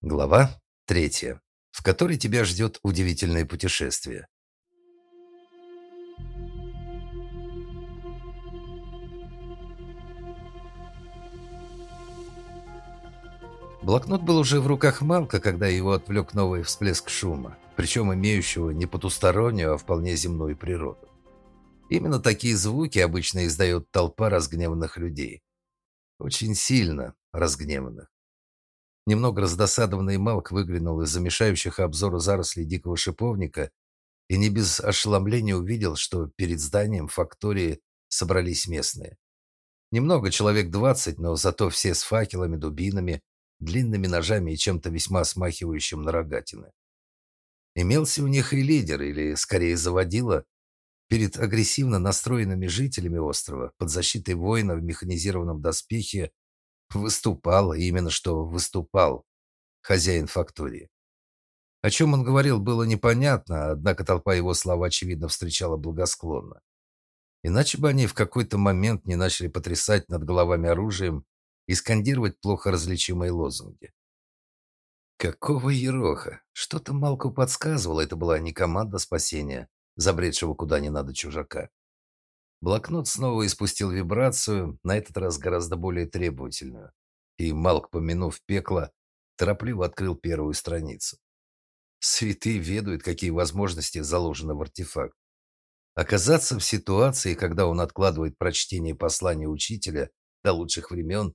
Глава третья, в которой тебя ждет удивительное путешествие. Блокнот был уже в руках Малка, когда его отвлек новый всплеск шума, причем имеющего не потустороннюю, а вполне земную природу. Именно такие звуки обычно издает толпа разгневанных людей. Очень сильно разгневанных. Немного раздосадованный Малк выглянул из замешающих обзору зарослей дикого шиповника и не без ошеломления увидел, что перед зданием фактории собрались местные. Немного, человек двадцать, но зато все с факелами, дубинами, длинными ножами и чем-то весьма смахивающим на рогатины. Имелся у них и лидер, или скорее заводила, перед агрессивно настроенными жителями острова, под защитой воина в механизированном доспехе, Выступал, именно что выступал хозяин фактории. О чем он говорил, было непонятно, однако толпа его слова, очевидно, встречала благосклонно. Иначе бы они в какой-то момент не начали потрясать над головами оружием и скандировать плохо различимые лозунги. Какого ероха? Что-то Малку подсказывало, это была не команда спасения, забредшего куда не надо чужака. Блокнот снова испустил вибрацию, на этот раз гораздо более требовательную. И Малк, помянув пекло, торопливо открыл первую страницу. Святые ведают, какие возможности заложены в артефакт. Оказаться в ситуации, когда он откладывает прочтение послания учителя до лучших времен,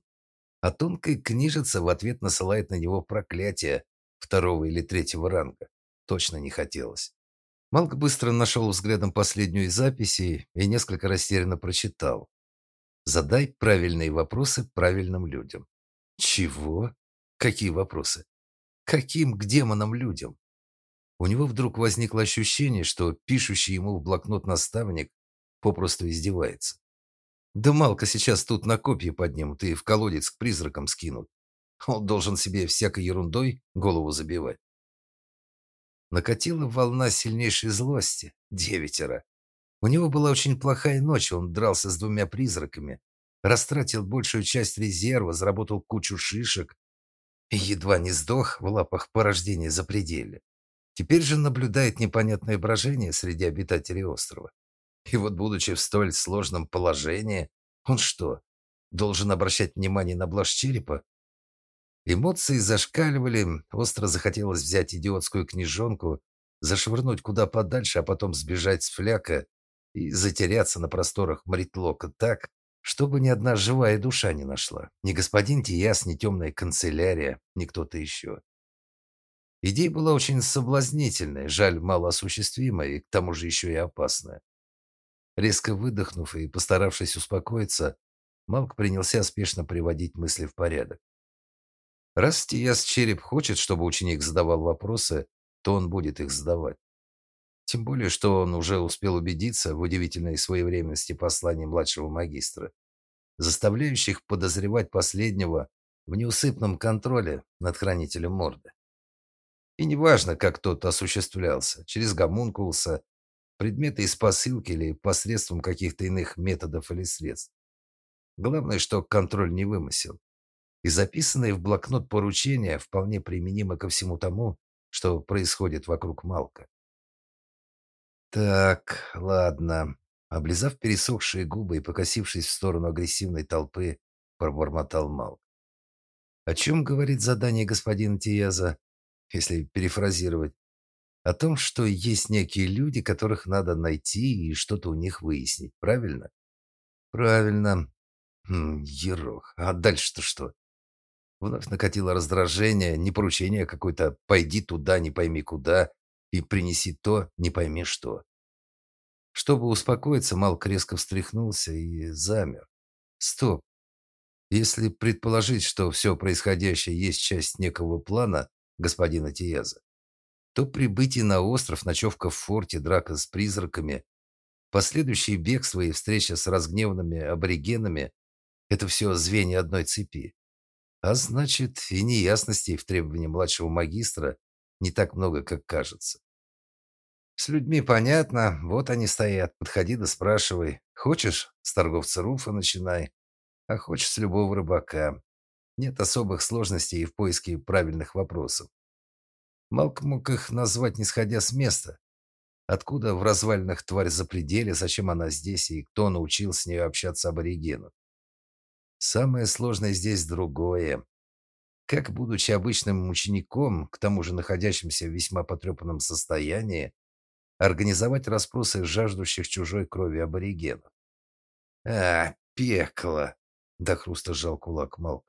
а тонкая книжица в ответ насылает на него проклятие второго или третьего ранга, точно не хотелось. Малк быстро нашел взглядом последнюю из записей и несколько растерянно прочитал. Задай правильные вопросы правильным людям. Чего? Какие вопросы? Каким к демонам людям? У него вдруг возникло ощущение, что пишущий ему в блокнот наставник попросту издевается. Да Малка сейчас тут на копье поднимут и в колодец к призракам скинут. Он должен себе всякой ерундой голову забивать. Накатила волна сильнейшей злости. Девятеро. У него была очень плохая ночь, он дрался с двумя призраками, растратил большую часть резерва, заработал кучу шишек и едва не сдох в лапах порождения запределья. Теперь же наблюдает непонятное брожение среди обитателей острова. И вот, будучи в столь сложном положении, он что, должен обращать внимание на блажь черепа? Эмоции зашкаливали, остро захотелось взять идиотскую книжонку, зашвырнуть куда подальше, а потом сбежать с фляка и затеряться на просторах Маритлока так, чтобы ни одна живая душа не нашла. Ни господин Тияс, ни темная канцелярия, ни кто-то еще. Идея была очень соблазнительная, жаль, малоосуществимая и к тому же еще и опасная. Резко выдохнув и постаравшись успокоиться, Малк принялся спешно приводить мысли в порядок. Раз Тияс Череп хочет, чтобы ученик задавал вопросы, то он будет их задавать. Тем более, что он уже успел убедиться в удивительной своевременности посланий младшего магистра, заставляющих подозревать последнего в неусыпном контроле над хранителем морды. И неважно, как тот осуществлялся, через гомункулуса, предметы из посылки или посредством каких-то иных методов или средств. Главное, что контроль не вымысел и записанные в блокнот поручения вполне применимы ко всему тому, что происходит вокруг Малка. Так, ладно. Облизав пересохшие губы и покосившись в сторону агрессивной толпы, пробормотал Малк. О чем говорит задание господина Тияза, если перефразировать? О том, что есть некие люди, которых надо найти и что-то у них выяснить, правильно? Правильно. Хм, ерох. А дальше-то что? Вновь накатило раздражение, не поручение какое-то «пойди туда, не пойми куда» и «принеси то, не пойми что». Чтобы успокоиться, Малк резко встряхнулся и замер. Стоп. Если предположить, что все происходящее есть часть некого плана господина Тияза, то прибытие на остров, ночевка в форте, драка с призраками, последующий бегство и встреча с разгневанными аборигенами – это все звенья одной цепи. А значит, и неясностей в требовании младшего магистра не так много, как кажется. С людьми понятно, вот они стоят, подходи да спрашивай. Хочешь, с торговца Руфа начинай, а хочешь с любого рыбака. Нет особых сложностей и в поиске правильных вопросов. Малк мог их назвать, не сходя с места. Откуда в развалинах тварь за пределе, зачем она здесь и кто научил с ней общаться аборигенов? Самое сложное здесь другое. Как, будучи обычным учеником, к тому же находящимся в весьма потрепанном состоянии, организовать расспросы жаждущих чужой крови аборигенов? А, пекло! До хруста сжал кулак Малк.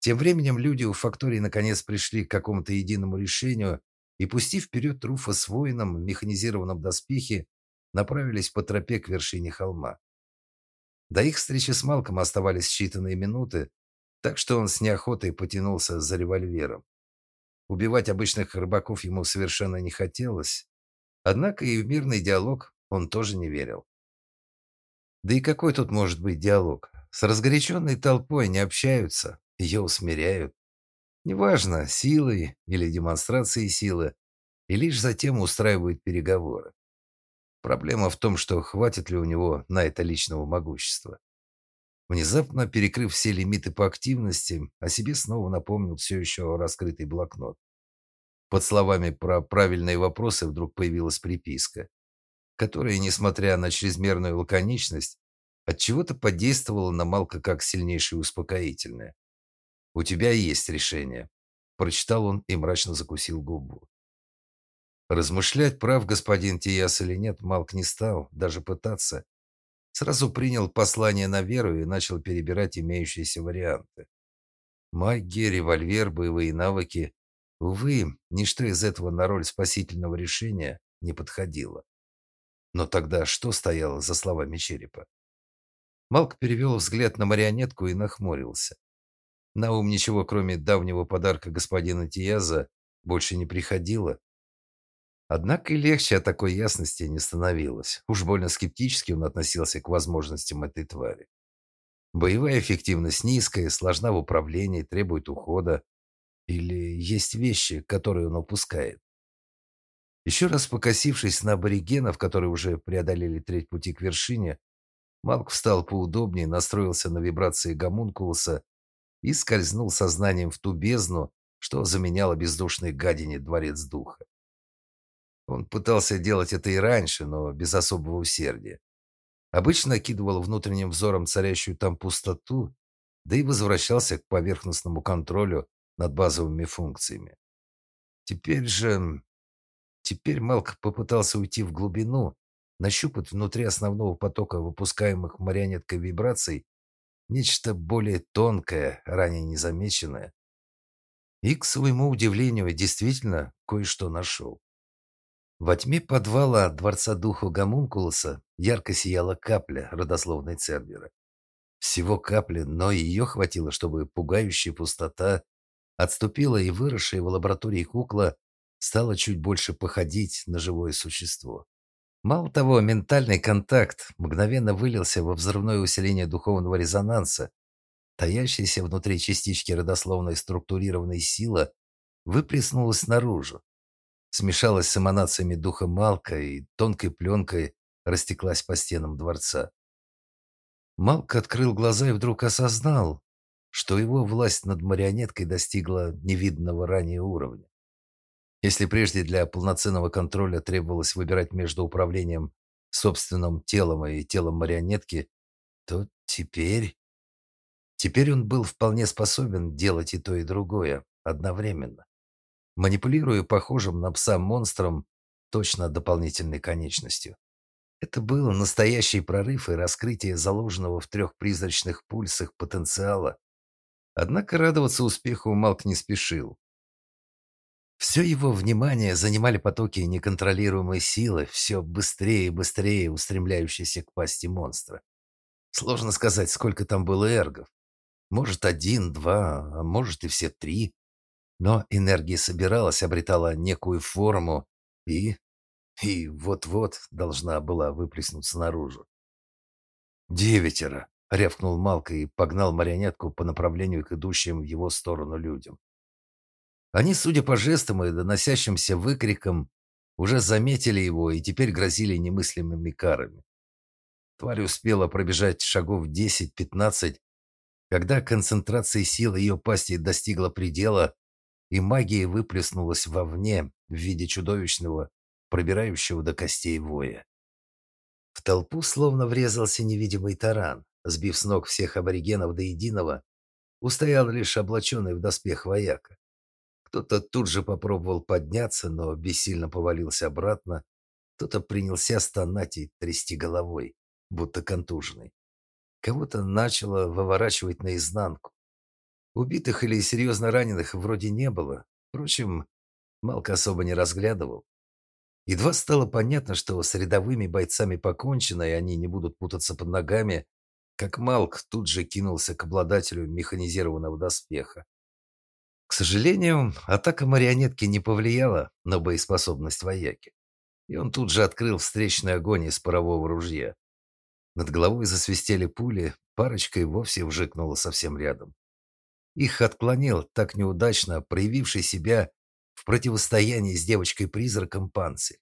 Тем временем люди у фактории наконец пришли к какому-то единому решению и, пустив вперед Руфа с воином в механизированном доспехе, направились по тропе к вершине холма. До их встречи с Малком оставались считанные минуты, так что он с неохотой потянулся за револьвером. Убивать обычных рыбаков ему совершенно не хотелось, однако и в мирный диалог он тоже не верил. Да и какой тут может быть диалог? С разгоряченной толпой не общаются, ее усмиряют. Неважно, силой или демонстрацией силы, и лишь затем устраивают переговоры. Проблема в том, что хватит ли у него на это личного могущества. Внезапно перекрыв все лимиты по активности, о себе снова напомнил все еще раскрытый блокнот. Под словами про правильные вопросы вдруг появилась приписка, которая, несмотря на чрезмерную лаконичность, от чего-то подействовала на Малка как сильнейшее успокоительное. У тебя есть решение, прочитал он и мрачно закусил губу. Размышлять, прав господин Тиас или нет, Малк не стал, даже пытаться. Сразу принял послание на веру и начал перебирать имеющиеся варианты. Магия, револьвер, боевые навыки. Увы, ничто из этого на роль спасительного решения не подходило. Но тогда что стояло за словами черепа? Малк перевел взгляд на марионетку и нахмурился. На ум ничего, кроме давнего подарка господина Тияза, больше не приходило. Однако и легче от такой ясности не становилось. Уж больно скептически он относился к возможностям этой твари. Боевая эффективность низкая, сложна в управлении, требует ухода. Или есть вещи, которые он упускает. Еще раз покосившись на аборигенов, которые уже преодолели треть пути к вершине, Малк встал поудобнее, настроился на вибрации гомункулуса и скользнул сознанием в ту бездну, что заменяло бездушной гадине дворец духа. Он пытался делать это и раньше, но без особого усердия. Обычно окидывал внутренним взором царящую там пустоту, да и возвращался к поверхностному контролю над базовыми функциями. Теперь же... Теперь Малк попытался уйти в глубину, нащупать внутри основного потока выпускаемых марионеткой вибраций нечто более тонкое, ранее незамеченное. И, к своему удивлению, действительно кое-что нашел. Во тьме подвала Дворца Духа Гомункулуса ярко сияла капля родословной Цербера. Всего капли, но ее хватило, чтобы пугающая пустота отступила, и выросшая в лаборатории кукла стала чуть больше походить на живое существо. Мало того, ментальный контакт мгновенно вылился во взрывное усиление духовного резонанса. Таящаяся внутри частички родословной структурированной силы выплеснулась наружу. Смешалась с эманациями духа Малка и тонкой пленкой растеклась по стенам дворца. Малк открыл глаза и вдруг осознал, что его власть над марионеткой достигла невиданного ранее уровня. Если прежде для полноценного контроля требовалось выбирать между управлением собственным телом и телом марионетки, то теперь... Теперь он был вполне способен делать и то, и другое одновременно, манипулируя похожим на пса монстром точно дополнительной конечностью. Это был настоящий прорыв и раскрытие заложенного в трех призрачных пульсах потенциала. Однако радоваться успеху Малк не спешил. Все его внимание занимали потоки неконтролируемой силы, все быстрее и быстрее устремляющиеся к пасти монстра. Сложно сказать, сколько там было эргов. Может, один, два, а может и все три. Но энергия собиралась, обретала некую форму и... и вот-вот должна была выплеснуться наружу. «Девятеро!» — рявкнул Малка и погнал марионетку по направлению к идущим в его сторону людям. Они, судя по жестам и доносящимся выкрикам, уже заметили его и теперь грозили немыслимыми карами. Тварь успела пробежать шагов 10-15, Когда концентрация сил ее пасти достигла предела, и магия выплеснулась вовне в виде чудовищного, пробирающего до костей воя. В толпу словно врезался невидимый таран, сбив с ног всех аборигенов до единого, устоял лишь облаченный в доспех вояка. Кто-то тут же попробовал подняться, но бессильно повалился обратно, кто-то принялся стонать и трясти головой, будто контуженный. Кого-то начало выворачивать наизнанку. Убитых или серьезно раненых вроде не было. Впрочем, Малк особо не разглядывал. Едва стало понятно, что с рядовыми бойцами покончено, и они не будут путаться под ногами, как Малк тут же кинулся к обладателю механизированного доспеха. К сожалению, атака марионетки не повлияла на боеспособность вояки, и он тут же открыл встречный огонь из парового ружья. Над головой засвистели пули, парочка и вовсе вжикнула совсем рядом. Их отклонил так неудачно проявивший себя в противостоянии с девочкой-призраком панцирь.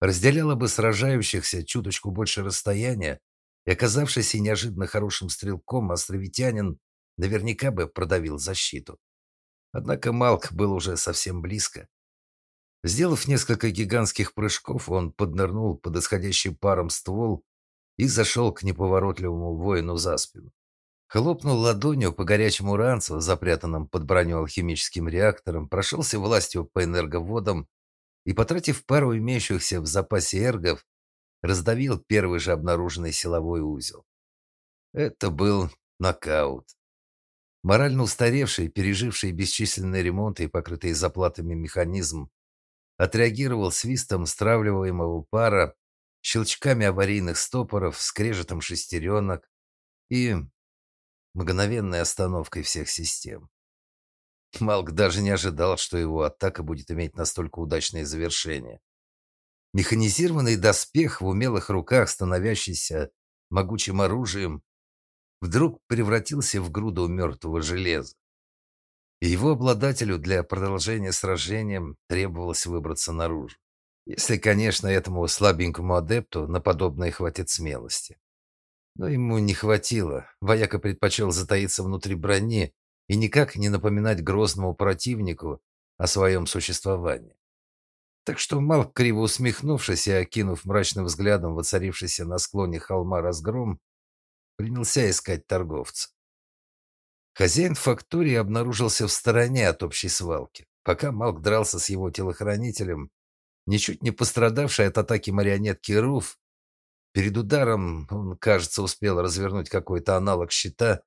Разделяло бы сражающихся чуточку больше расстояния, и оказавшийся неожиданно хорошим стрелком, островитянин наверняка бы продавил защиту. Однако Малк был уже совсем близко. Сделав несколько гигантских прыжков, он поднырнул под исходящий паром ствол и зашел к неповоротливому воину за спину. Хлопнул ладонью по горячему ранцу, запрятанному под броню алхимическим реактором, прошелся властью по энерговодам и, потратив пару имеющихся в запасе эргов, раздавил первый же обнаруженный силовой узел. Это был нокаут. Морально устаревший, переживший бесчисленные ремонты и покрытый заплатами механизм отреагировал свистом стравливаемого пара щелчками аварийных стопоров, скрежетом шестеренок и мгновенной остановкой всех систем. Малк даже не ожидал, что его атака будет иметь настолько удачное завершение. Механизированный доспех в умелых руках, становящийся могучим оружием, вдруг превратился в груду мертвого железа. И его обладателю для продолжения сражения требовалось выбраться наружу. Если, конечно, этому слабенькому адепту на подобное хватит смелости. Но ему не хватило. Вояка предпочел затаиться внутри брони и никак не напоминать грозному противнику о своем существовании. Так что Малк, криво усмехнувшись и окинув мрачным взглядом воцарившийся на склоне холма разгром, принялся искать торговца. Хозяин фактории обнаружился в стороне от общей свалки. Пока Малк дрался с его телохранителем, ничуть не пострадавший от атаки марионетки Руф. Перед ударом он, кажется, успел развернуть какой-то аналог щита,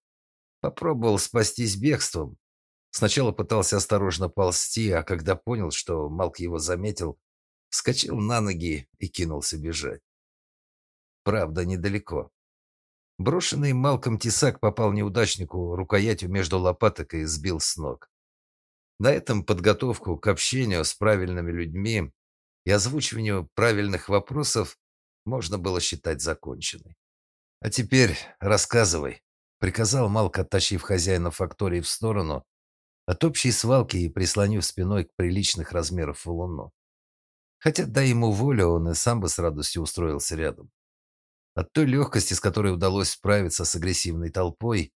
попробовал спастись бегством. Сначала пытался осторожно ползти, а когда понял, что Малк его заметил, вскочил на ноги и кинулся бежать. Правда, недалеко. Брошенный Малком тесак попал неудачнику рукоятью между лопаток и сбил с ног. На этом подготовку к общению с правильными людьми и озвучиванию правильных вопросов можно было считать законченной. «А теперь рассказывай», — приказал Малк, оттащив хозяина фактории в сторону от общей свалки и прислонив спиной к приличных размеров валуну. Хотя, дай ему волю, он и сам бы с радостью устроился рядом. От той легкости, с которой удалось справиться с агрессивной толпой,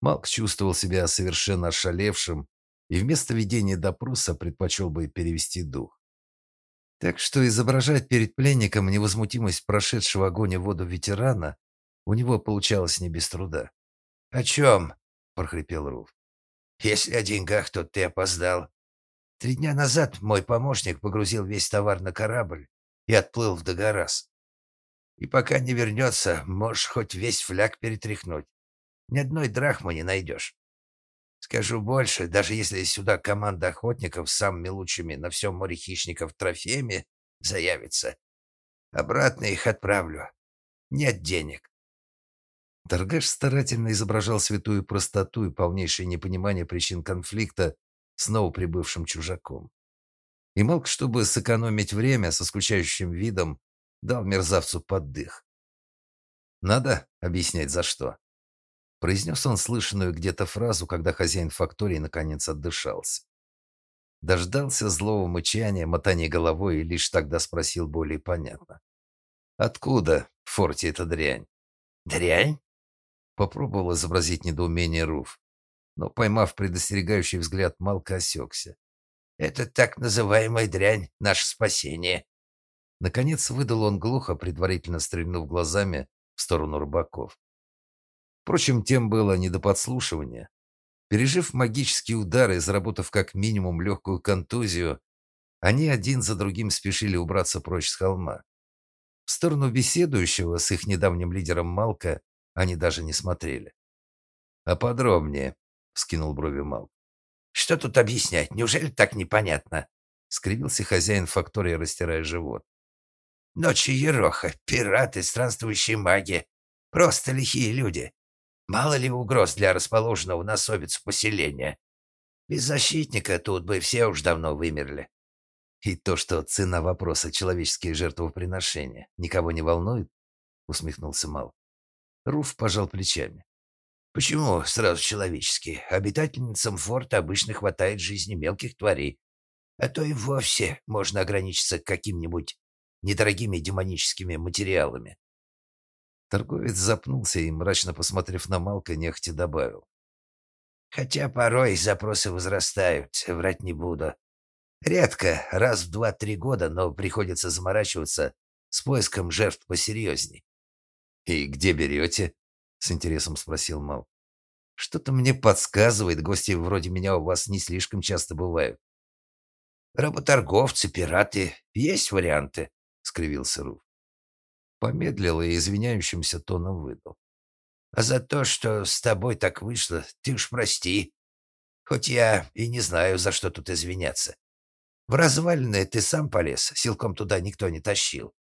Малк чувствовал себя совершенно ошалевшим и вместо ведения допроса предпочел бы перевести дух. Так что изображать перед пленником невозмутимость прошедшего огонь и воду ветерана у него получалось не без труда. «О чем?» – прохрипел Руф. «Если о деньгах, то ты опоздал. Три дня назад мой помощник погрузил весь товар на корабль и отплыл в Дагорас. И пока не вернется, можешь хоть весь фляг перетряхнуть. Ни одной драхмы не найдешь. Скажу больше, даже если сюда команда охотников с самыми лучшими на всем море хищников трофеями заявится, обратно их отправлю. Нет денег. Торгаш старательно изображал святую простоту и полнейшее непонимание причин конфликта с новоприбывшим чужаком. И Малк, чтобы сэкономить время, со скучающим видом дал мерзавцу поддых. «Надо объяснять, за что?» Произнес он слышанную где-то фразу, когда хозяин фактории наконец отдышался. Дождался злого мычания, мотания головой и лишь тогда спросил более понятно. «Откуда в форте эта дрянь?» «Дрянь?» Попробовал изобразить недоумение Руф, но, поймав предостерегающий взгляд, Малка осекся. «Это так называемая дрянь, наше спасение». Наконец выдал он глухо, предварительно стрельнув глазами в сторону рыбаков. Впрочем, тем было не до подслушивания. Пережив магические удары и заработав как минимум легкую контузию, они один за другим спешили убраться прочь с холма. В сторону беседующего с их недавним лидером Малка они даже не смотрели. «А подробнее», — вскинул брови Малк. «Что тут объяснять? Неужели так непонятно?» — скривился хозяин фактории, растирая живот. «Ночи Ероха, пираты, странствующие маги. Просто лихие люди. Мало ли угроз для расположенного на совицу поселения. Без защитника тут бы все уж давно вымерли. И то, что цена вопроса человеческие жертвоприношения никого не волнует, усмехнулся Мал. Руф пожал плечами. Почему сразу человеческие? Обитательницам форта обычно хватает жизни мелких тварей, а то и вовсе можно ограничиться каким-нибудь недорогими демоническими материалами. Торговец запнулся и, мрачно посмотрев на Малка, нехотя добавил. Хотя порой запросы возрастают, врать не буду. Редко, раз в два-три года, но приходится заморачиваться с поиском жертв посерьезней. «И где берете?» — с интересом спросил Мал. «Что-то мне подсказывает, гости вроде меня у вас не слишком часто бывают». «Работорговцы, пираты, есть варианты», — скривился Руф помедлил и извиняющимся тоном выдал. «А за то, что с тобой так вышло, ты уж прости. Хоть я и не знаю, за что тут извиняться. В развалины ты сам полез, силком туда никто не тащил.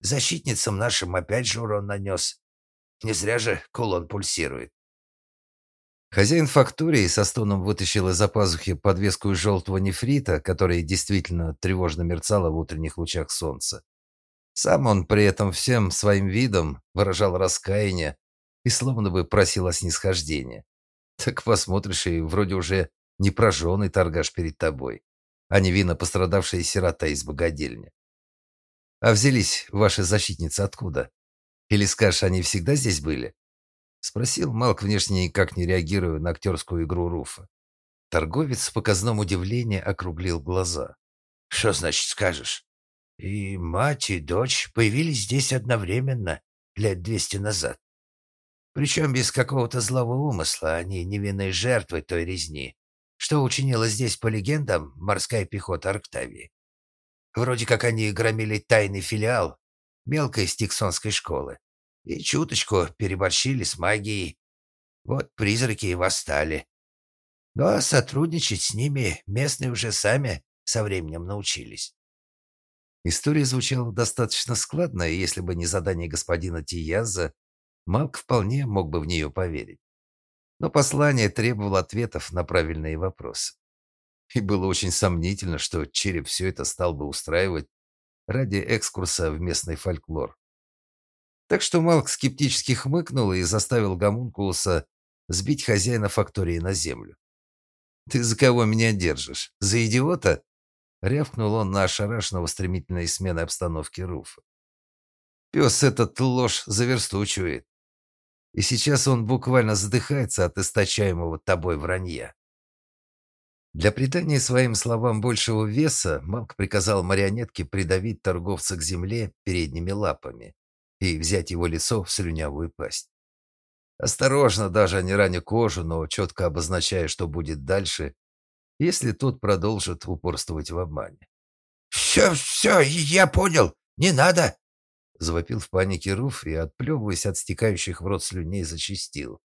Защитницам нашим опять же урон нанес. Не зря же кулон пульсирует. Хозяин фактории со стоном вытащил из-за пазухи подвеску из желтого нефрита, которая действительно тревожно мерцала в утренних лучах солнца. Сам он при этом всем своим видом выражал раскаяние и словно бы просил о снисхождении. Так посмотришь, и вроде уже не прожженный торгаш перед тобой, а невинно пострадавшая сирота из богадельни. А взялись ваши защитницы откуда? Или скажешь, они всегда здесь были? Спросил Малк, внешне никак не реагируя на актерскую игру Руфа. Торговец с показным удивлением округлил глаза. «Что значит скажешь? И мать, и дочь появились здесь одновременно, лет двести назад. Причем без какого-то злого умысла, они невинные жертвы той резни, что учинила здесь, по легендам, морская пехота Арктавии. Вроде как они громили тайный филиал мелкой стиксонской школы и чуточку переборщили с магией. Вот призраки и восстали. Но ну, а сотрудничать с ними местные уже сами со временем научились. История звучала достаточно складно, и если бы не задание господина Тияза, Малк вполне мог бы в нее поверить. Но послание требовало ответов на правильные вопросы. И было очень сомнительно, что череп все это стал бы устраивать ради экскурса в местный фольклор. Так что Малк скептически хмыкнул и заставил гомункулуса сбить хозяина фактории на землю. «Ты за кого меня держишь? За идиота?» Рявкнул он на ошарашенного стремительной смены обстановки Руфа. Пес этот ложь заверстучивает. И сейчас он буквально задыхается от источаемого тобой вранья. Для придания своим словам большего веса Малк приказал марионетке придавить торговца к земле передними лапами и взять его лицо в слюнявую пасть. Осторожно, даже не раня кожу, но четко обозначая, что будет дальше, если тот продолжит упорствовать в обмане. «Все, все, я понял, не надо!» Завопил в панике Руф и, отплевываясь от стекающих в рот слюней, зачистил.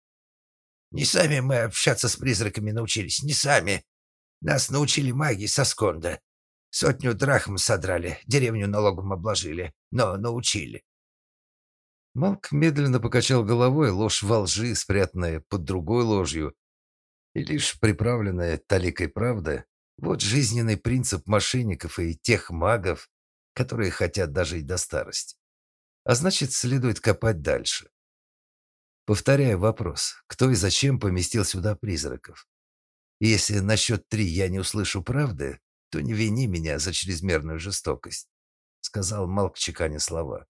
«Не сами мы общаться с призраками научились, не сами. Нас научили маги со Сконда. Сотню драхм содрали, деревню налогом обложили, но научили». Малк медленно покачал головой, ложь во лжи, спрятанная под другой ложью, и лишь приправленная таликой правды, вот жизненный принцип мошенников и тех магов, которые хотят дожить до старости. А значит, следует копать дальше. Повторяю вопрос, кто и зачем поместил сюда призраков? И если на счет три я не услышу правды, то не вини меня за чрезмерную жестокость, сказал Малк чеканя слова.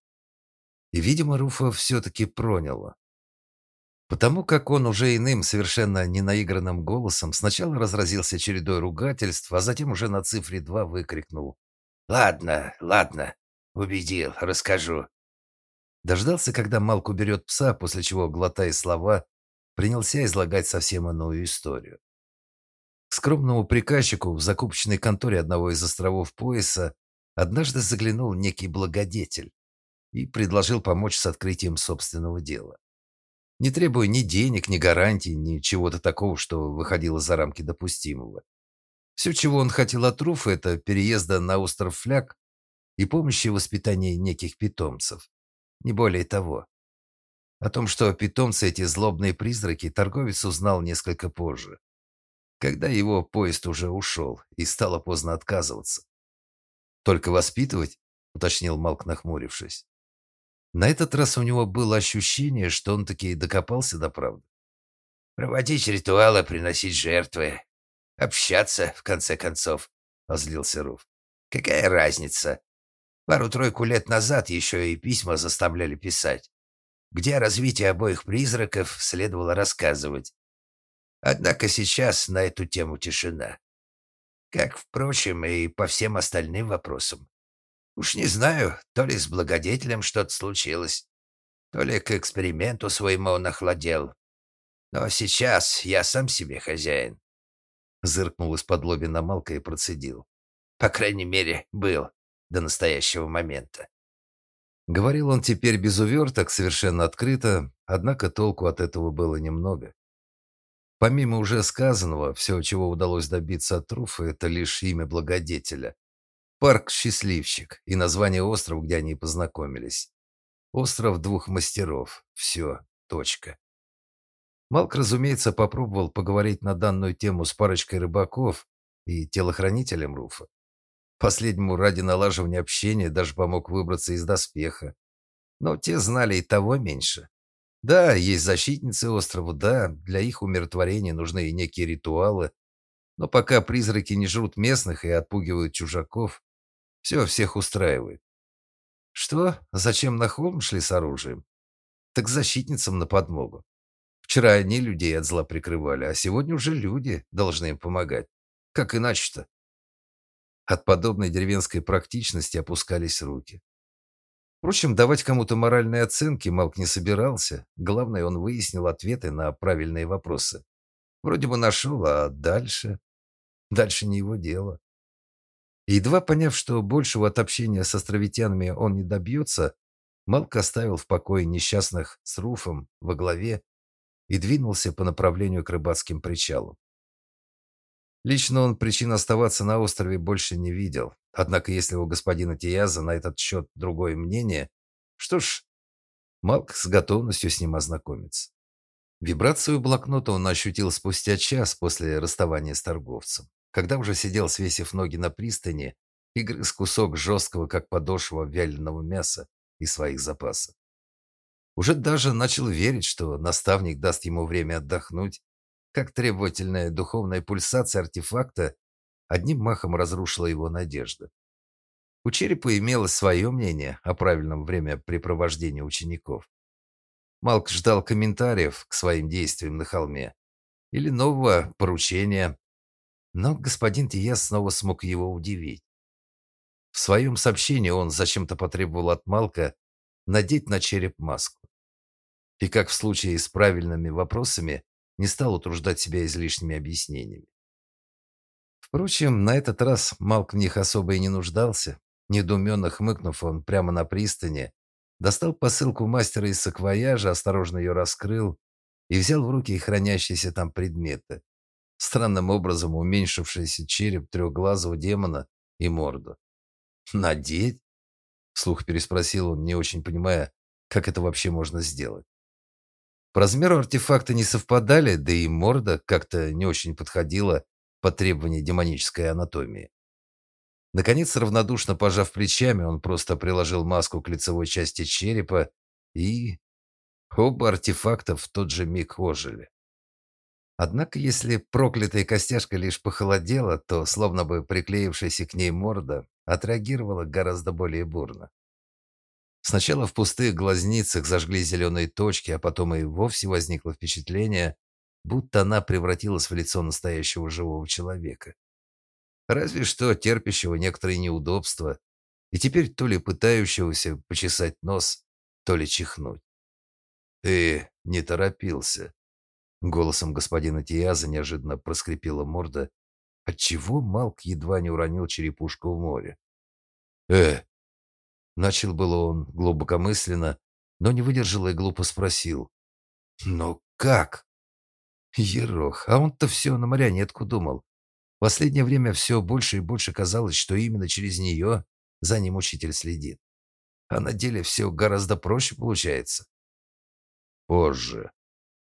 И, видимо, Руфа все-таки проняла. Потому как он уже иным, совершенно ненаигранным голосом сначала разразился чередой ругательств, а затем уже на цифре два выкрикнул. «Ладно, ладно, убедил, расскажу». Дождался, когда Малк уберет пса, после чего, глотая слова, принялся излагать совсем иную историю. К скромному приказчику в закупочной конторе одного из островов пояса однажды заглянул некий благодетель и предложил помочь с открытием собственного дела не требуя ни денег, ни гарантий, ни чего-то такого, что выходило за рамки допустимого. Все, чего он хотел от Руфа, это переезда на остров Фляг и помощи в воспитании неких питомцев. Не более того. О том, что питомцы эти злобные призраки, торговец узнал несколько позже, когда его поезд уже ушел и стало поздно отказываться. «Только воспитывать?» — уточнил Малк, нахмурившись. На этот раз у него было ощущение, что он таки докопался до правды. «Проводить ритуалы, приносить жертвы. Общаться, в конце концов», — озлился Руф. «Какая разница? Пару-тройку лет назад еще и письма заставляли писать, где развитие обоих призраков следовало рассказывать. Однако сейчас на эту тему тишина. Как, впрочем, и по всем остальным вопросам. Уж не знаю, то ли с благодетелем что-то случилось, то ли к эксперименту своему он охладел. Но сейчас я сам себе хозяин. Зыркнул из-под лоби на Малка и процедил. По крайней мере, был до настоящего момента. Говорил он теперь без уверток, совершенно открыто, однако толку от этого было немного. Помимо уже сказанного, все, чего удалось добиться от Труфа, это лишь имя благодетеля. Парк «Счастливчик» и название острова, где они познакомились. Остров двух мастеров. Все. Точка. Малк, разумеется, попробовал поговорить на данную тему с парочкой рыбаков и телохранителем Руфа. Последнему ради налаживания общения даже помог выбраться из доспеха. Но те знали и того меньше. Да, есть защитницы острова, да, для их умиротворения нужны некие ритуалы. Но пока призраки не жрут местных и отпугивают чужаков, все всех устраивает. Что? Зачем на холм шли с оружием? Так защитницам на подмогу. Вчера они людей от зла прикрывали, а сегодня уже люди должны им помогать. Как иначе-то? От подобной деревенской практичности опускались руки. Впрочем, давать кому-то моральные оценки Малк не собирался. Главное, он выяснил ответы на правильные вопросы. Вроде бы нашел, а дальше... Дальше не его дело. Едва поняв, что большего от общения с островитянами он не добьется, Малк оставил в покое несчастных с Руфом во главе и двинулся по направлению к рыбацким причалам. Лично он причин оставаться на острове больше не видел. Однако, если у господина Тияза на этот счет другое мнение, что ж, Малк с готовностью с ним ознакомится. Вибрацию блокнота он ощутил спустя час после расставания с торговцем когда уже сидел, свесив ноги на пристани, и грыз кусок жесткого, как подошва вяленого мяса из своих запасов. Уже даже начал верить, что наставник даст ему время отдохнуть, как требовательная духовная пульсация артефакта одним махом разрушила его надежды. У черепа имелось свое мнение о правильном времяпрепровождении учеников. Малк ждал комментариев к своим действиям на холме или нового поручения, но господин Тиес снова смог его удивить. В своем сообщении он зачем-то потребовал от Малка надеть на череп маску. И как в случае с правильными вопросами, не стал утруждать себя излишними объяснениями. Впрочем, на этот раз Малк в них особо и не нуждался. Недоуменно хмыкнув, он прямо на пристани достал посылку мастера из саквояжа, осторожно ее раскрыл и взял в руки хранящиеся там предметы странным образом уменьшившийся череп трехглазого демона и морду. «Надеть?» — слух переспросил он, не очень понимая, как это вообще можно сделать. По размеру артефакта не совпадали, да и морда как-то не очень подходила под требования демонической анатомии. Наконец, равнодушно пожав плечами, он просто приложил маску к лицевой части черепа и... Оба артефакта в тот же миг ожили. Однако, если проклятая костяшка лишь похолодела, то, словно бы приклеившаяся к ней морда, отреагировала гораздо более бурно. Сначала в пустых глазницах зажгли зеленые точки, а потом и вовсе возникло впечатление, будто она превратилась в лицо настоящего живого человека. Разве что терпящего некоторые неудобства, и теперь то ли пытающегося почесать нос, то ли чихнуть. «Ты не торопился», — голосом господина Тияза неожиданно проскрипела морда, отчего Малк едва не уронил черепушку в море. «Э, Начал было он глубокомысленно, но не выдержал и глупо спросил. «Но как?» Ерох, а он-то все на марионетку думал. В последнее время все больше и больше казалось, что именно через нее за ним учитель следит. А на деле все гораздо проще получается. Позже.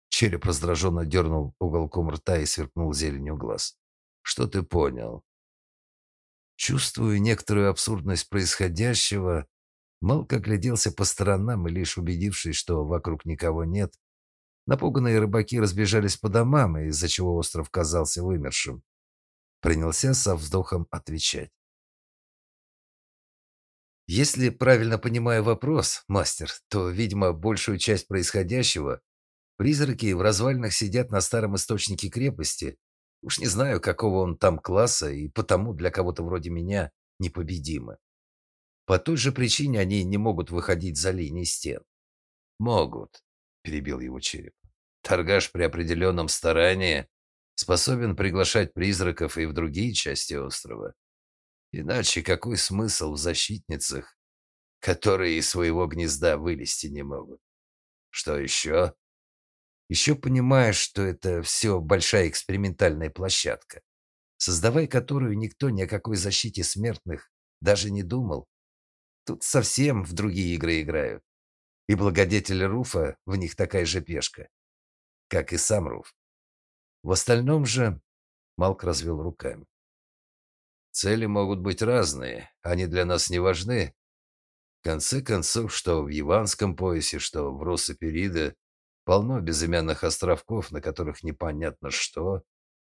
Череп раздраженно дернул уголком рта и сверкнул зеленью глаз. «Что ты понял?» Чувствую некоторую абсурдность происходящего, Малк огляделся по сторонам и, лишь убедившись, что вокруг никого нет, напуганные рыбаки разбежались по домам, из-за чего остров казался вымершим. Принялся со вздохом отвечать. Если правильно понимаю вопрос, мастер, то, видимо, большую часть происходящего призраки в развалинах сидят на старом источнике крепости. Уж не знаю, какого он там класса, и потому для кого-то вроде меня непобедимы. По той же причине они не могут выходить за линии стен. Могут, перебил его череп. Торгаш при определенном старании способен приглашать призраков и в другие части острова. Иначе какой смысл в защитницах, которые из своего гнезда вылезти не могут? Что еще? Еще понимаешь, что это все большая экспериментальная площадка, создавая которую никто ни о какой защите смертных даже не думал. Тут совсем в другие игры играют. И благодетель Руфа в них такая же пешка, как и сам Руф. В остальном же Малк развел руками. Цели могут быть разные, они для нас не важны. В конце концов, что в Яванском поясе, что в Росопериде полно безымянных островков, на которых непонятно что,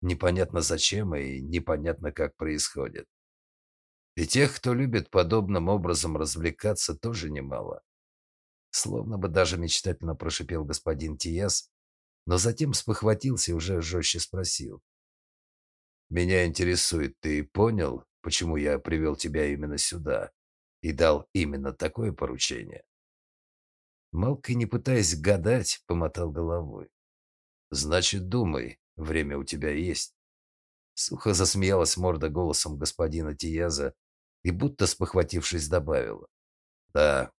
непонятно зачем и непонятно как происходит. И тех, кто любит подобным образом развлекаться, тоже немало. Словно бы даже мечтательно прошипел господин Тиес, но затем спохватился и уже жестче спросил. «Меня интересует, ты понял, почему я привел тебя именно сюда и дал именно такое поручение?» Малкой, не пытаясь гадать, помотал головой. «Значит, думай, время у тебя есть». Сухо засмеялась морда голосом господина Тияза, и будто спохватившись добавила. «Да,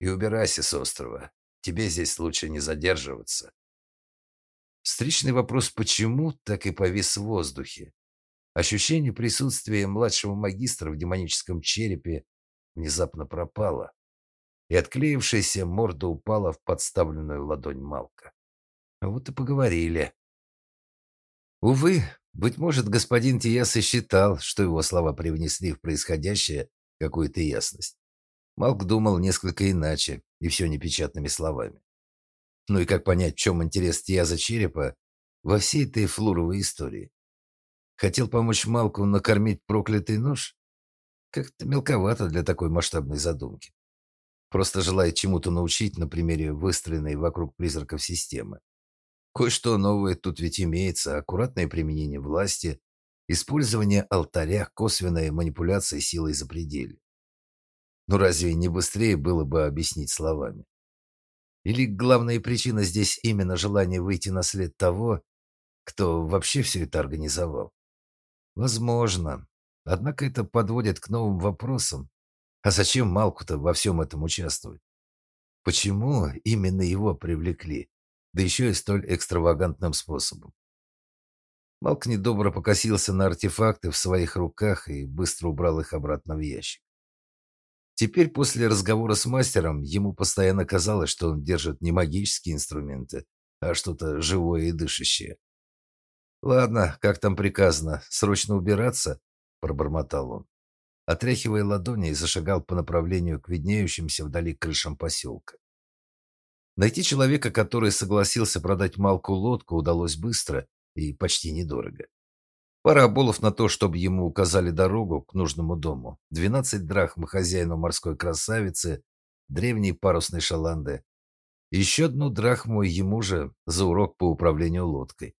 и убирайся с острова. Тебе здесь лучше не задерживаться». Встречный вопрос «почему?» так и повис в воздухе. Ощущение присутствия младшего магистра в демоническом черепе внезапно пропало, и отклеившаяся морда упала в подставленную ладонь Малка. Вот и поговорили. Увы, быть может, господин Тиас и считал, что его слова привнесли в происходящее какую-то ясность. Малк думал несколько иначе, и все непечатными словами. Ну и как понять, в чем интерес Тиаза Черепа во всей этой флуровой истории? Хотел помочь Малку накормить проклятый нож? Как-то мелковато для такой масштабной задумки. Просто желает чему-то научить на примере выстроенной вокруг призраков системы. Кое-что новое тут ведь имеется, аккуратное применение власти, использование алтаря, косвенная манипуляция силой запределья. Но ну, разве не быстрее было бы объяснить словами? Или главная причина здесь именно желание выйти на след того, кто вообще все это организовал? Возможно. Однако это подводит к новым вопросам. А зачем Малку-то во всем этом участвовать? Почему именно его привлекли? да еще и столь экстравагантным способом. Малк недобро покосился на артефакты в своих руках и быстро убрал их обратно в ящик. Теперь, после разговора с мастером, ему постоянно казалось, что он держит не магические инструменты, а что-то живое и дышащее. «Ладно, как там приказано, срочно убираться?» – пробормотал он. Отряхивая ладони, и зашагал по направлению к виднеющимся вдали крышам поселка. Найти человека, который согласился продать Малку лодку, удалось быстро и почти недорого. Пара оболов на то, чтобы ему указали дорогу к нужному дому, 12 драхм хозяину морской красавицы, древней парусной шаланды, еще одну драхму ему же за урок по управлению лодкой.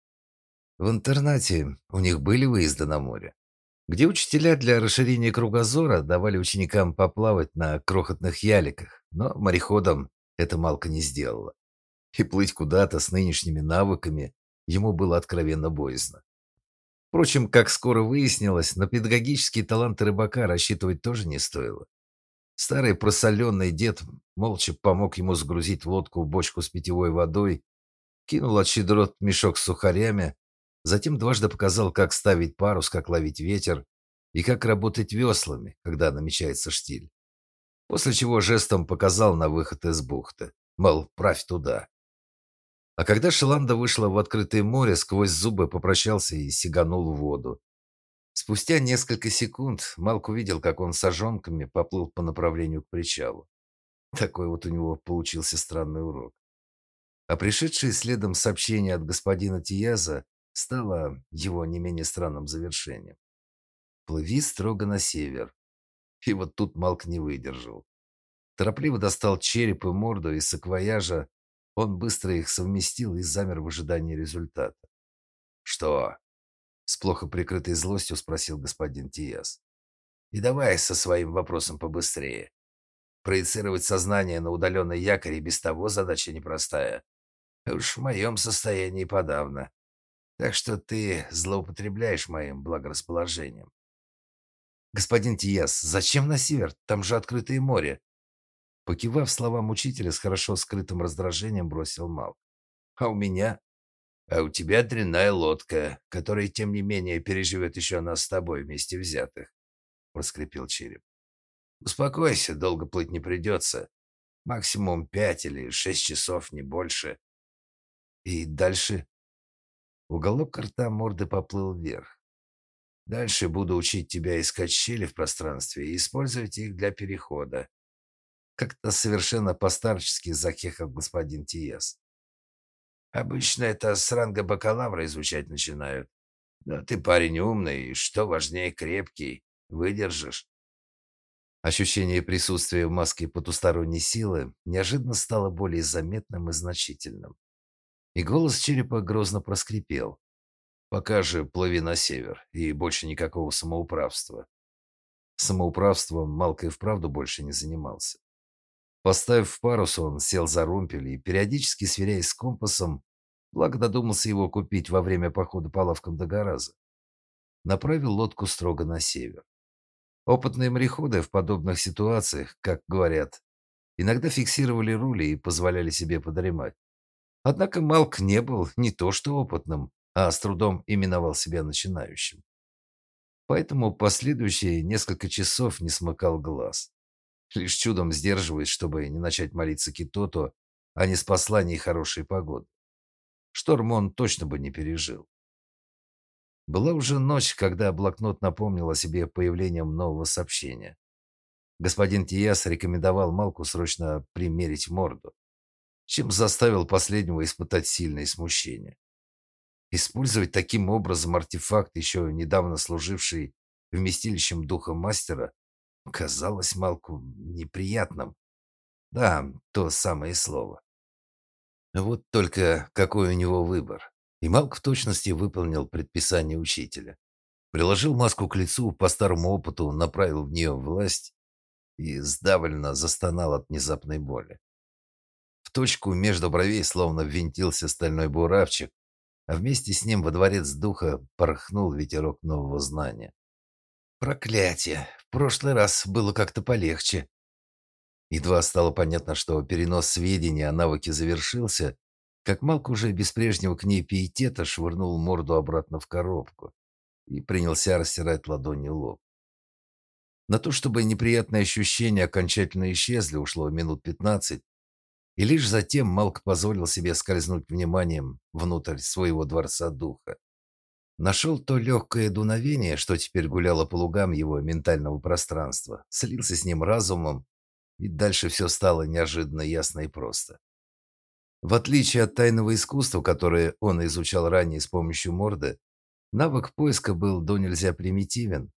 В интернате у них были выезды на море, где учителя для расширения кругозора давали ученикам поплавать на крохотных яликах, но мореходам это Малка не сделала. И плыть куда-то с нынешними навыками ему было откровенно боязно. Впрочем, как скоро выяснилось, на педагогические таланты рыбака рассчитывать тоже не стоило. Старый просоленный дед молча помог ему сгрузить в лодку бочку с питьевой водой, кинул от щедрот мешок с сухарями, затем дважды показал, как ставить парус, как ловить ветер и как работать веслами, когда намечается штиль. После чего жестом показал на выход из бухты, мол, правь туда. А когда Шеланда вышла в открытое море, сквозь зубы попрощался и сиганул в воду. Спустя несколько секунд Малк увидел, как он с ожонками поплыл по направлению к причалу. Такой вот у него получился странный урок. А пришедшее следом сообщение от господина Тияза стало его не менее странным завершением. «Плыви строго на север». И вот тут Малк не выдержал. Торопливо достал череп и морду из саквояжа, он быстро их совместил и замер в ожидании результата. «Что?» — с плохо прикрытой злостью спросил господин Тиас. «И давай со своим вопросом побыстрее. Проецировать сознание на удаленный якорь без того задача непростая. Уж в моем состоянии подавно. Так что ты злоупотребляешь моим благорасположением». «Господин Тиас, зачем на север? Там же открытое море», Покивав словам учителя с хорошо скрытым раздражением, бросил Мал. «А у меня?» «А у тебя дрянная лодка, которая, тем не менее, переживет еще нас с тобой вместе взятых», — проскрипел череп. «Успокойся, долго плыть не придется. Максимум пять или шесть часов, не больше. И дальше...» Уголок рта морды поплыл вверх. «Дальше буду учить тебя искать щели в пространстве и использовать их для перехода. Как-то совершенно постарчески захехал господин Тиес. Обычно это с ранга бакалавра изучать начинают. Но ты парень умный, что важнее, крепкий. Выдержишь. Ощущение присутствия в маске потусторонней силы неожиданно стало более заметным и значительным. И голос черепа грозно проскрипел. «Пока же плыви на север, и больше никакого самоуправства». Самоуправством Малка и вправду больше не занимался. Поставив парус, он сел за румпель и, периодически сверяясь с компасом, благо додумался его купить во время похода по лавкам Дагораза, направил лодку строго на север. Опытные мореходы в подобных ситуациях, как говорят, иногда фиксировали рули и позволяли себе подремать. Однако Малк не был не то что опытным, а с трудом именовал себя начинающим. Поэтому последующие несколько часов не смыкал глаз лишь чудом сдерживаясь, чтобы не начать молиться Китото, а не с посланий хорошей погоды. Шторм он точно бы не пережил. Была уже ночь, когда блокнот напомнил о себе появлением нового сообщения. Господин Тиас рекомендовал Малку срочно примерить морду, чем заставил последнего испытать сильное смущение. Использовать таким образом артефакт, еще недавно служивший вместилищем духа мастера, казалось Малку неприятным. Да, то самое слово. Вот только какой у него выбор. И Малк в точности выполнил предписание учителя. Приложил маску к лицу, по старому опыту направил в нее власть и сдавленно застонал от внезапной боли. Точку между бровей словно ввинтился стальной буравчик, а вместе с ним во дворец духа порхнул ветерок нового знания. Проклятие! В прошлый раз было как-то полегче. Едва стало понятно, что перенос сведений о навыке завершился, как Малк уже без прежнего к ней пиетета швырнул морду обратно в коробку и принялся растирать ладонью лоб. На то, чтобы неприятные ощущения окончательно исчезли, ушло минут пятнадцать, и лишь затем Малк позволил себе скользнуть вниманием внутрь своего дворца духа. Нашел то легкое дуновение, что теперь гуляло по лугам его ментального пространства, слился с ним разумом, и дальше все стало неожиданно ясно и просто. В отличие от тайного искусства, которое он изучал ранее с помощью морды, навык поиска был до нельзя примитивен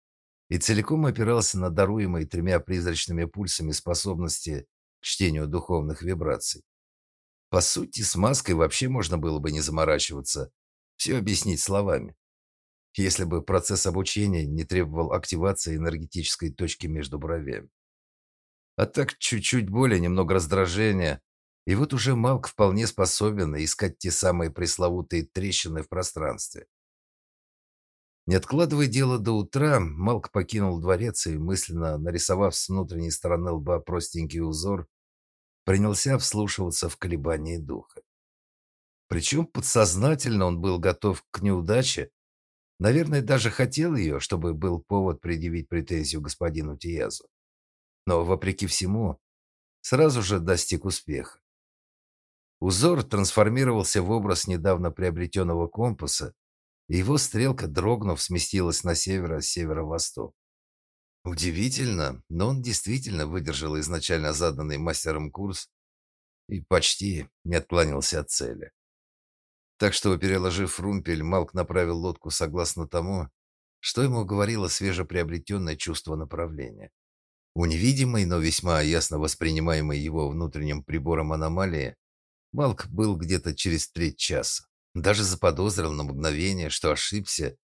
и целиком опирался на даруемые тремя призрачными пульсами способности чтению духовных вибраций. По сути, с маской вообще можно было бы не заморачиваться, все объяснить словами. Если бы процесс обучения не требовал активации энергетической точки между бровями. А так чуть-чуть более, немного раздражения, и вот уже Малк вполне способен искать те самые пресловутые трещины в пространстве. Не откладывая дело до утра, Малк покинул дворец и, мысленно нарисовав с внутренней стороны лба простенький узор, принялся вслушиваться в колебания духа. Причем подсознательно он был готов к неудаче, наверное, даже хотел ее, чтобы был повод предъявить претензию господину Тиязу. Но, вопреки всему, сразу же достиг успеха. Узор трансформировался в образ недавно приобретенного компаса, и его стрелка, дрогнув, сместилась на север, а. Удивительно, но он действительно выдержал изначально заданный мастером курс и почти не отклонился от цели. Так что, переложив румпель, Малк направил лодку согласно тому, что ему говорило свежеприобретенное чувство направления. У невидимой, но весьма ясно воспринимаемой его внутренним прибором аномалии, Малк был где-то через треть часа. Даже заподозрил на мгновение, что ошибся.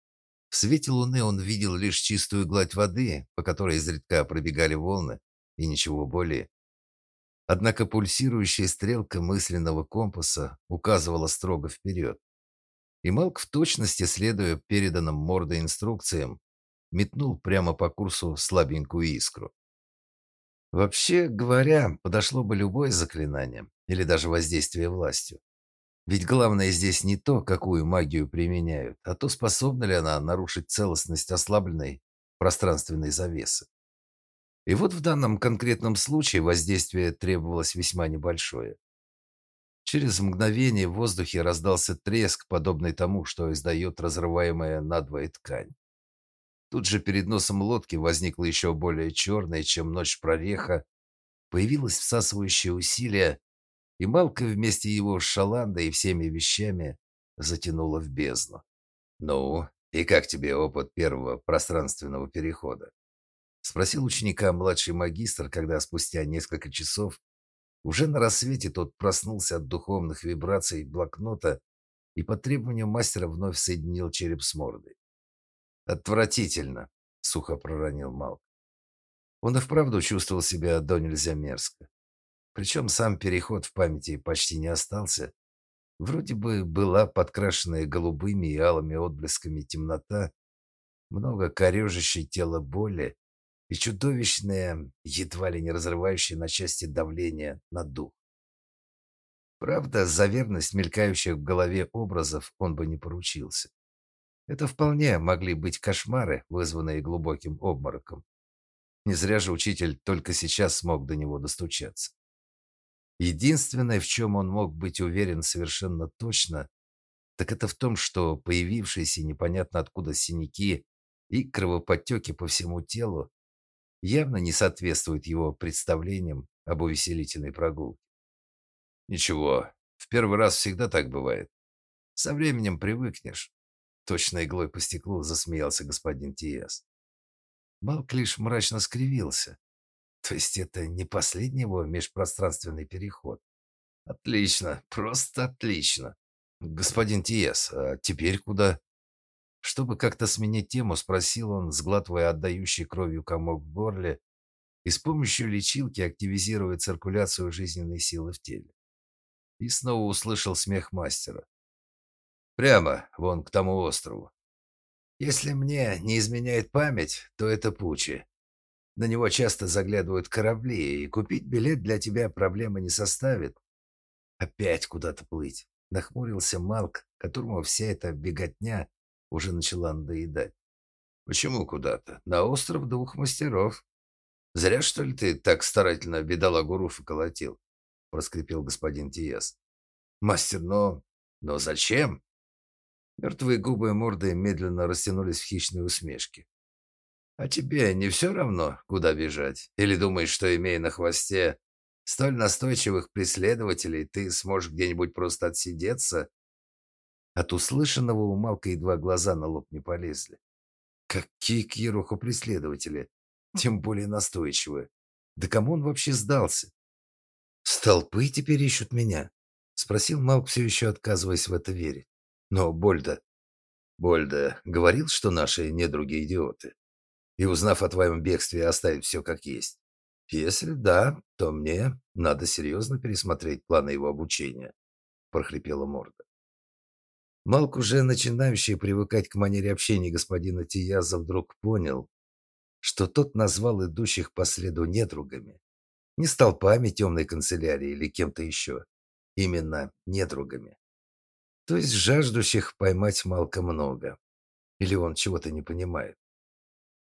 В свете луны он видел лишь чистую гладь воды, по которой изредка пробегали волны, и ничего более. Однако пульсирующая стрелка мысленного компаса указывала строго вперед. И Малк в точности, следуя переданным мордой инструкциям, метнул прямо по курсу слабенькую искру. Вообще говоря, подошло бы любое заклинание или даже воздействие властью. Ведь главное здесь не то, какую магию применяют, а то, способна ли она нарушить целостность ослабленной пространственной завесы. И вот в данном конкретном случае воздействие требовалось весьма небольшое. Через мгновение в воздухе раздался треск, подобный тому, что издает разрываемая надвое ткань. Тут же перед носом лодки возникла еще более черная, чем ночь прореха, появилось всасывающее усилие, и Малка вместе его с Шаландой и всеми вещами затянула в бездну. «Ну, и как тебе опыт первого пространственного перехода?» Спросил ученика младший магистр, когда спустя несколько часов уже на рассвете тот проснулся от духовных вибраций блокнота и по требованию мастера вновь соединил череп с мордой. «Отвратительно», — сухо проронил Малк. Он и вправду чувствовал себя до нельзя мерзко. Причем сам переход в памяти почти не остался. Вроде бы была подкрашенная голубыми и алыми отблесками темнота, много корежащей тело боли и чудовищное, едва ли не разрывающее на части давление на дух. Правда, за верность мелькающих в голове образов он бы не поручился. Это вполне могли быть кошмары, вызванные глубоким обмороком. Не зря же учитель только сейчас смог до него достучаться. Единственное, в чем он мог быть уверен совершенно точно, так это в том, что появившиеся непонятно откуда синяки и кровоподтеки по всему телу явно не соответствуют его представлениям об увеселительной прогулке. Ничего, в первый раз всегда так бывает. Со временем привыкнешь. Точно иглой по стеклу засмеялся господин Тиес. Малк лишь мрачно скривился. То есть это не последний его межпространственный переход. Отлично, просто отлично. Господин Тиес, а теперь куда? Чтобы как-то сменить тему, спросил он, сглатывая отдающий кровью комок в горле, и с помощью лечилки активизируя циркуляцию жизненной силы в теле. И снова услышал смех мастера. Прямо вон к тому острову. Если мне не изменяет память, то это Пучи. На него часто заглядывают корабли, и купить билет для тебя проблемы не составит. Опять куда-то плыть. Нахмурился Малк, которому вся эта беготня уже начала надоедать. Почему куда-то? На остров двух мастеров. Зря, что ли, ты так старательно бедолагу Руфа колотил? Проскрипел господин Тиес. Мастер, но... Но зачем? Мертвые губы морды медленно растянулись в хищной усмешке. А тебе не все равно, куда бежать? Или думаешь, что, имея на хвосте столь настойчивых преследователей, ты сможешь где-нибудь просто отсидеться? От услышанного у Малка едва глаза на лоб не полезли. Какие к преследователи? Тем более настойчивые. Да кому он вообще сдался? «Столпы теперь ищут меня?» — спросил Малк, все еще отказываясь в это верить. «Но Больда...» «Больда говорил, что наши недруги идиоты, и, узнав о твоем бегстве, оставит все как есть. Если да, то мне надо серьезно пересмотреть планы его обучения», — прохрипела морда. Малк, уже начинающий привыкать к манере общения господина Тияза, вдруг понял, что тот назвал идущих по следу недругами. Не столпами темной канцелярии или кем-то еще. Именно недругами. То есть жаждущих поймать Малка много. Или он чего-то не понимает.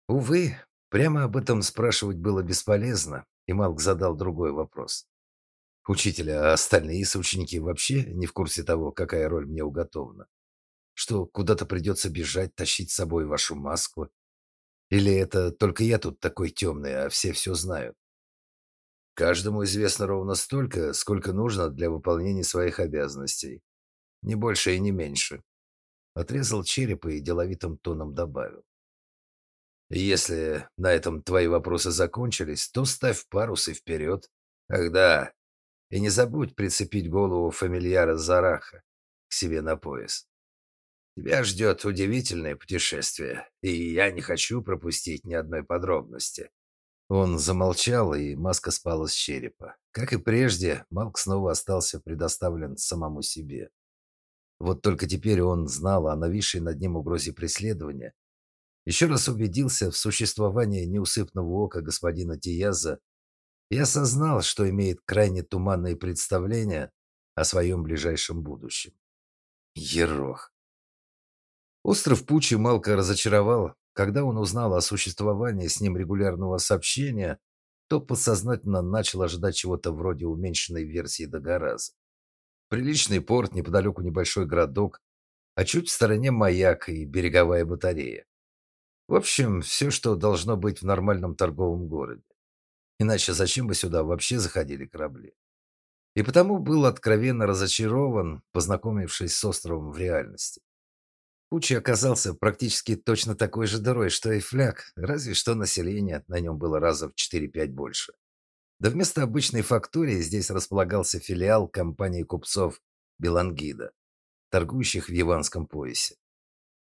Увы, прямо об этом спрашивать было бесполезно, и Малк задал другой вопрос. Учитель, а остальные соученики вообще не в курсе того, какая роль мне уготована? Что куда-то придется бежать, тащить с собой вашу маску? Или это только я тут такой темный, а все все знают? Каждому известно ровно столько, сколько нужно для выполнения своих обязанностей. Не больше и не меньше. Отрезал череп и деловитым тоном добавил. Если на этом твои вопросы закончились, то ставь парус и вперед. Ах да, и не забудь прицепить голову фамильяра Зараха к себе на пояс. Тебя ждет удивительное путешествие, и я не хочу пропустить ни одной подробности. Он замолчал, и маска спала с черепа. Как и прежде, Малк снова остался предоставлен самому себе. Вот только теперь он знал о нависшей над ним угрозе преследования. Еще раз убедился в существовании неусыпного ока господина Тияза и осознал, что имеет крайне туманные представления о своем ближайшем будущем. Ерох. Остров Пучи Малка разочаровал, когда он узнал о существовании с ним регулярного сообщения, то подсознательно начал ожидать чего-то вроде уменьшенной версии Дагораза. Приличный порт, неподалеку небольшой городок, а чуть в стороне маяк и береговая батарея. В общем, все, что должно быть в нормальном торговом городе. Иначе зачем бы сюда вообще заходили корабли? И потому был откровенно разочарован, познакомившись с островом в реальности. Пучи оказался практически точно такой же дырой, что и фляг, разве что население на нем было раза в 4-5 больше. Да вместо обычной фактории здесь располагался филиал компании купцов Белангида, торгующих в Яванском поясе.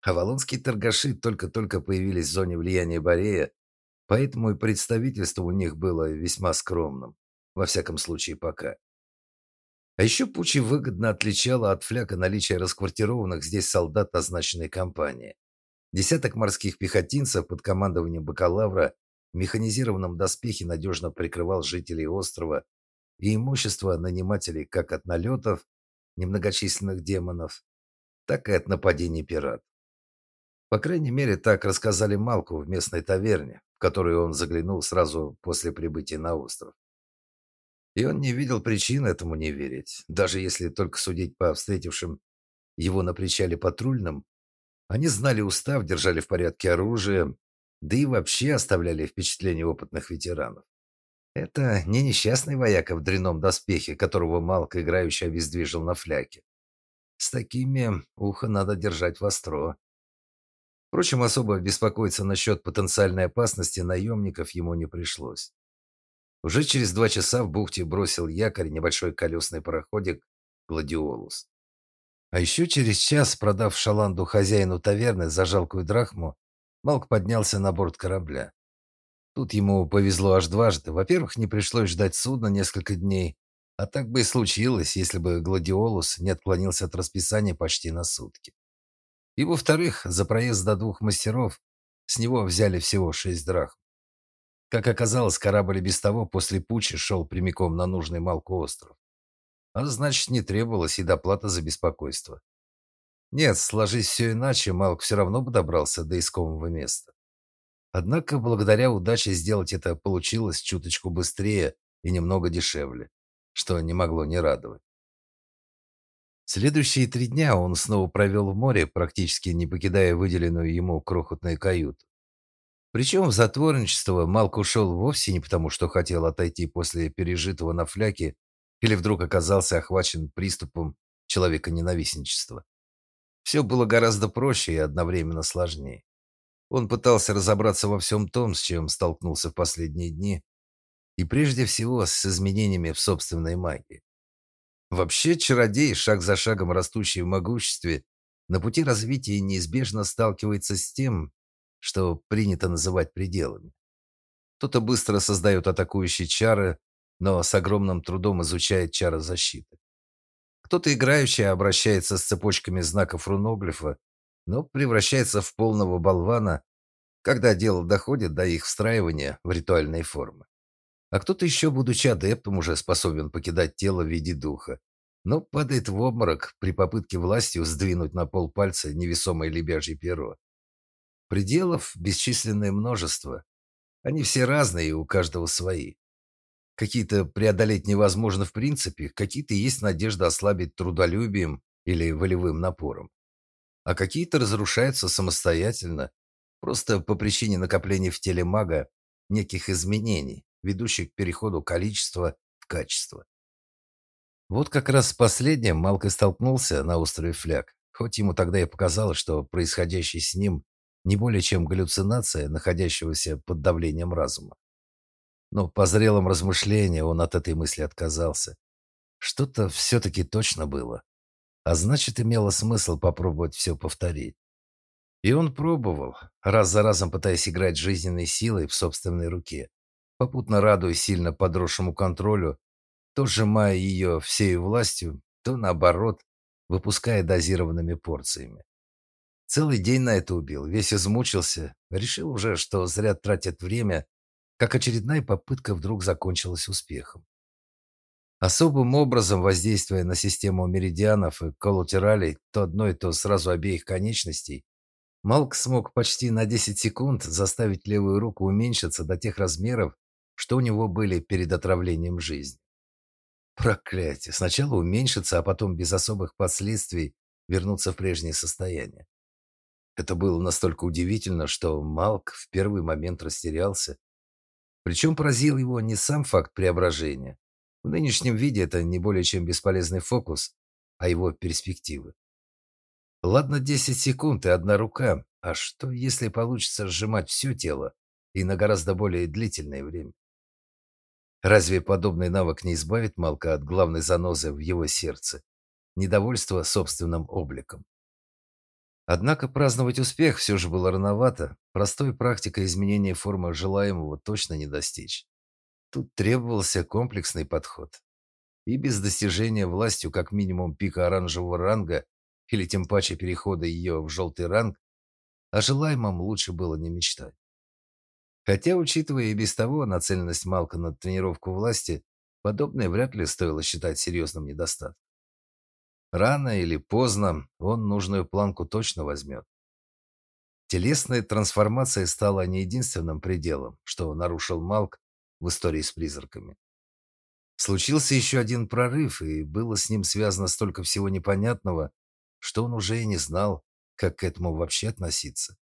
Авалонские торгаши только-только появились в зоне влияния Борея, поэтому и представительство у них было весьма скромным, во всяком случае пока. А еще Пучи выгодно отличало от фляга наличие расквартированных здесь солдат означенной компании. Десяток морских пехотинцев под командованием бакалавра в механизированном доспехе надежно прикрывал жителей острова и имущество нанимателей как от налетов немногочисленных демонов, так и от нападений пиратов. По крайней мере, так рассказали Малку в местной таверне, в которую он заглянул сразу после прибытия на остров. И он не видел причин этому не верить. Даже если только судить по встретившим его на причале патрульным, они знали устав, держали в порядке оружие, да и вообще оставляли впечатление опытных ветеранов. Это не несчастный вояка в дряном доспехе, которого Малк играюще обездвижил на фляке. С такими ухо надо держать востро. Впрочем, особо беспокоиться насчет потенциальной опасности наемников ему не пришлось. Уже через два часа в бухте бросил якорь небольшой колесный пароходик «Гладиолус». А еще через час, продав шаланду хозяину таверны за жалкую драхму, Малк поднялся на борт корабля. Тут ему повезло аж дважды. Во-первых, не пришлось ждать судна несколько дней, а так бы и случилось, если бы «Гладиолус» не отклонился от расписания почти на сутки. И во-вторых, за проезд до двух мастеров с него взяли всего шесть драхм. Как оказалось, корабль без того после пучи шел прямиком на нужный Малку остров. А значит, не требовалась и доплата за беспокойство. Нет, сложись все иначе, Малк все равно бы добрался до искомого места. Однако, благодаря удаче сделать это получилось чуточку быстрее и немного дешевле, что не могло не радовать. Следующие три дня он снова провел в море, практически не покидая выделенную ему крохотную каюту. Причем в затворничество Малк ушел вовсе не потому, что хотел отойти после пережитого на фляке или вдруг оказался охвачен приступом человека-ненавистничества. Все было гораздо проще и одновременно сложнее. Он пытался разобраться во всем том, с чем столкнулся в последние дни, И прежде всего с изменениями в собственной магии. Вообще, чародей, шаг за шагом растущий в могуществе, на пути развития неизбежно сталкивается с тем, что принято называть пределами. Кто-то быстро создает атакующие чары, но с огромным трудом изучает чары защиты. Кто-то играющий обращается с цепочками знаков руноглифа, но превращается в полного болвана, когда дело доходит до их встраивания в ритуальные формы. А кто-то еще, будучи адептом, уже способен покидать тело в виде духа, но падает в обморок при попытке властью сдвинуть на пол пальца невесомое лебяжье перо. Пределов бесчисленное множество. Они все разные, и у каждого свои. Какие-то преодолеть невозможно в принципе, какие-то есть надежда ослабить трудолюбием или волевым напором. А какие-то разрушаются самостоятельно, просто по причине накопления в теле мага неких изменений, ведущих к переходу количества в качество. Вот как раз с последним Малкой столкнулся на острове Фляг, хоть ему тогда и показалось, что происходящее с ним не более чем галлюцинация, находящегося под давлением разума. Но по зрелым размышлениям он от этой мысли отказался. Что-то все-таки точно было. А значит, имело смысл попробовать все повторить. И он пробовал, раз за разом пытаясь играть жизненной силой в собственной руке, попутно радуясь сильно подросшему контролю, то сжимая ее всей властью, то наоборот, выпуская дозированными порциями. Целый день на это убил, весь измучился, решил уже, что зря тратит время, как очередная попытка вдруг закончилась успехом. Особым образом воздействуя на систему меридианов и коллатералей, то одной, то сразу обеих конечностей, Малк смог почти на 10 секунд заставить левую руку уменьшиться до тех размеров, что у него были перед отравлением жизни. Проклятие! Сначала уменьшиться, а потом без особых последствий вернуться в прежнее состояние. Это было настолько удивительно, что Малк в первый момент растерялся. Причем поразил его не сам факт преображения. В нынешнем виде это не более чем бесполезный фокус, а его перспективы. Ладно, 10 секунд и одна рука, а что, если получится сжимать все тело и на гораздо более длительное время? Разве подобный навык не избавит Малка от главной занозы в его сердце – недовольства собственным обликом? Однако праздновать успех все же было рановато. Простой практикой изменения формы желаемого точно не достичь. Тут требовался комплексный подход. И без достижения властью как минимум пика оранжевого ранга или тем паче перехода ее в желтый ранг, о желаемом лучше было не мечтать. Хотя, учитывая и без того нацеленность Малка на тренировку власти, подобное вряд ли стоило считать серьезным недостатком. Рано или поздно он нужную планку точно возьмет. Телесная трансформация стала не единственным пределом, что нарушил Малк в истории с призраками. Случился еще один прорыв, и было с ним связано столько всего непонятного, что он уже и не знал, как к этому вообще относиться.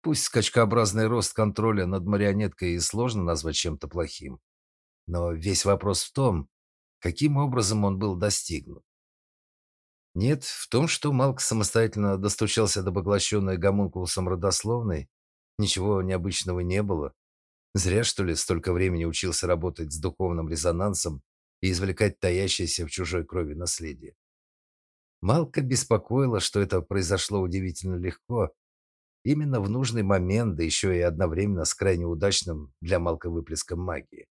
Пусть скачкообразный рост контроля над марионеткой и сложно назвать чем-то плохим, но весь вопрос в том, каким образом он был достигнут. Нет, в том, что Малк самостоятельно достучался до поглощенной гомункулусом родословной, ничего необычного не было. Зря, что ли, столько времени учился работать с духовным резонансом и извлекать таящееся в чужой крови наследие. Малка беспокоило, что это произошло удивительно легко, именно в нужный момент, да еще и одновременно с крайне удачным для Малка выплеском магии.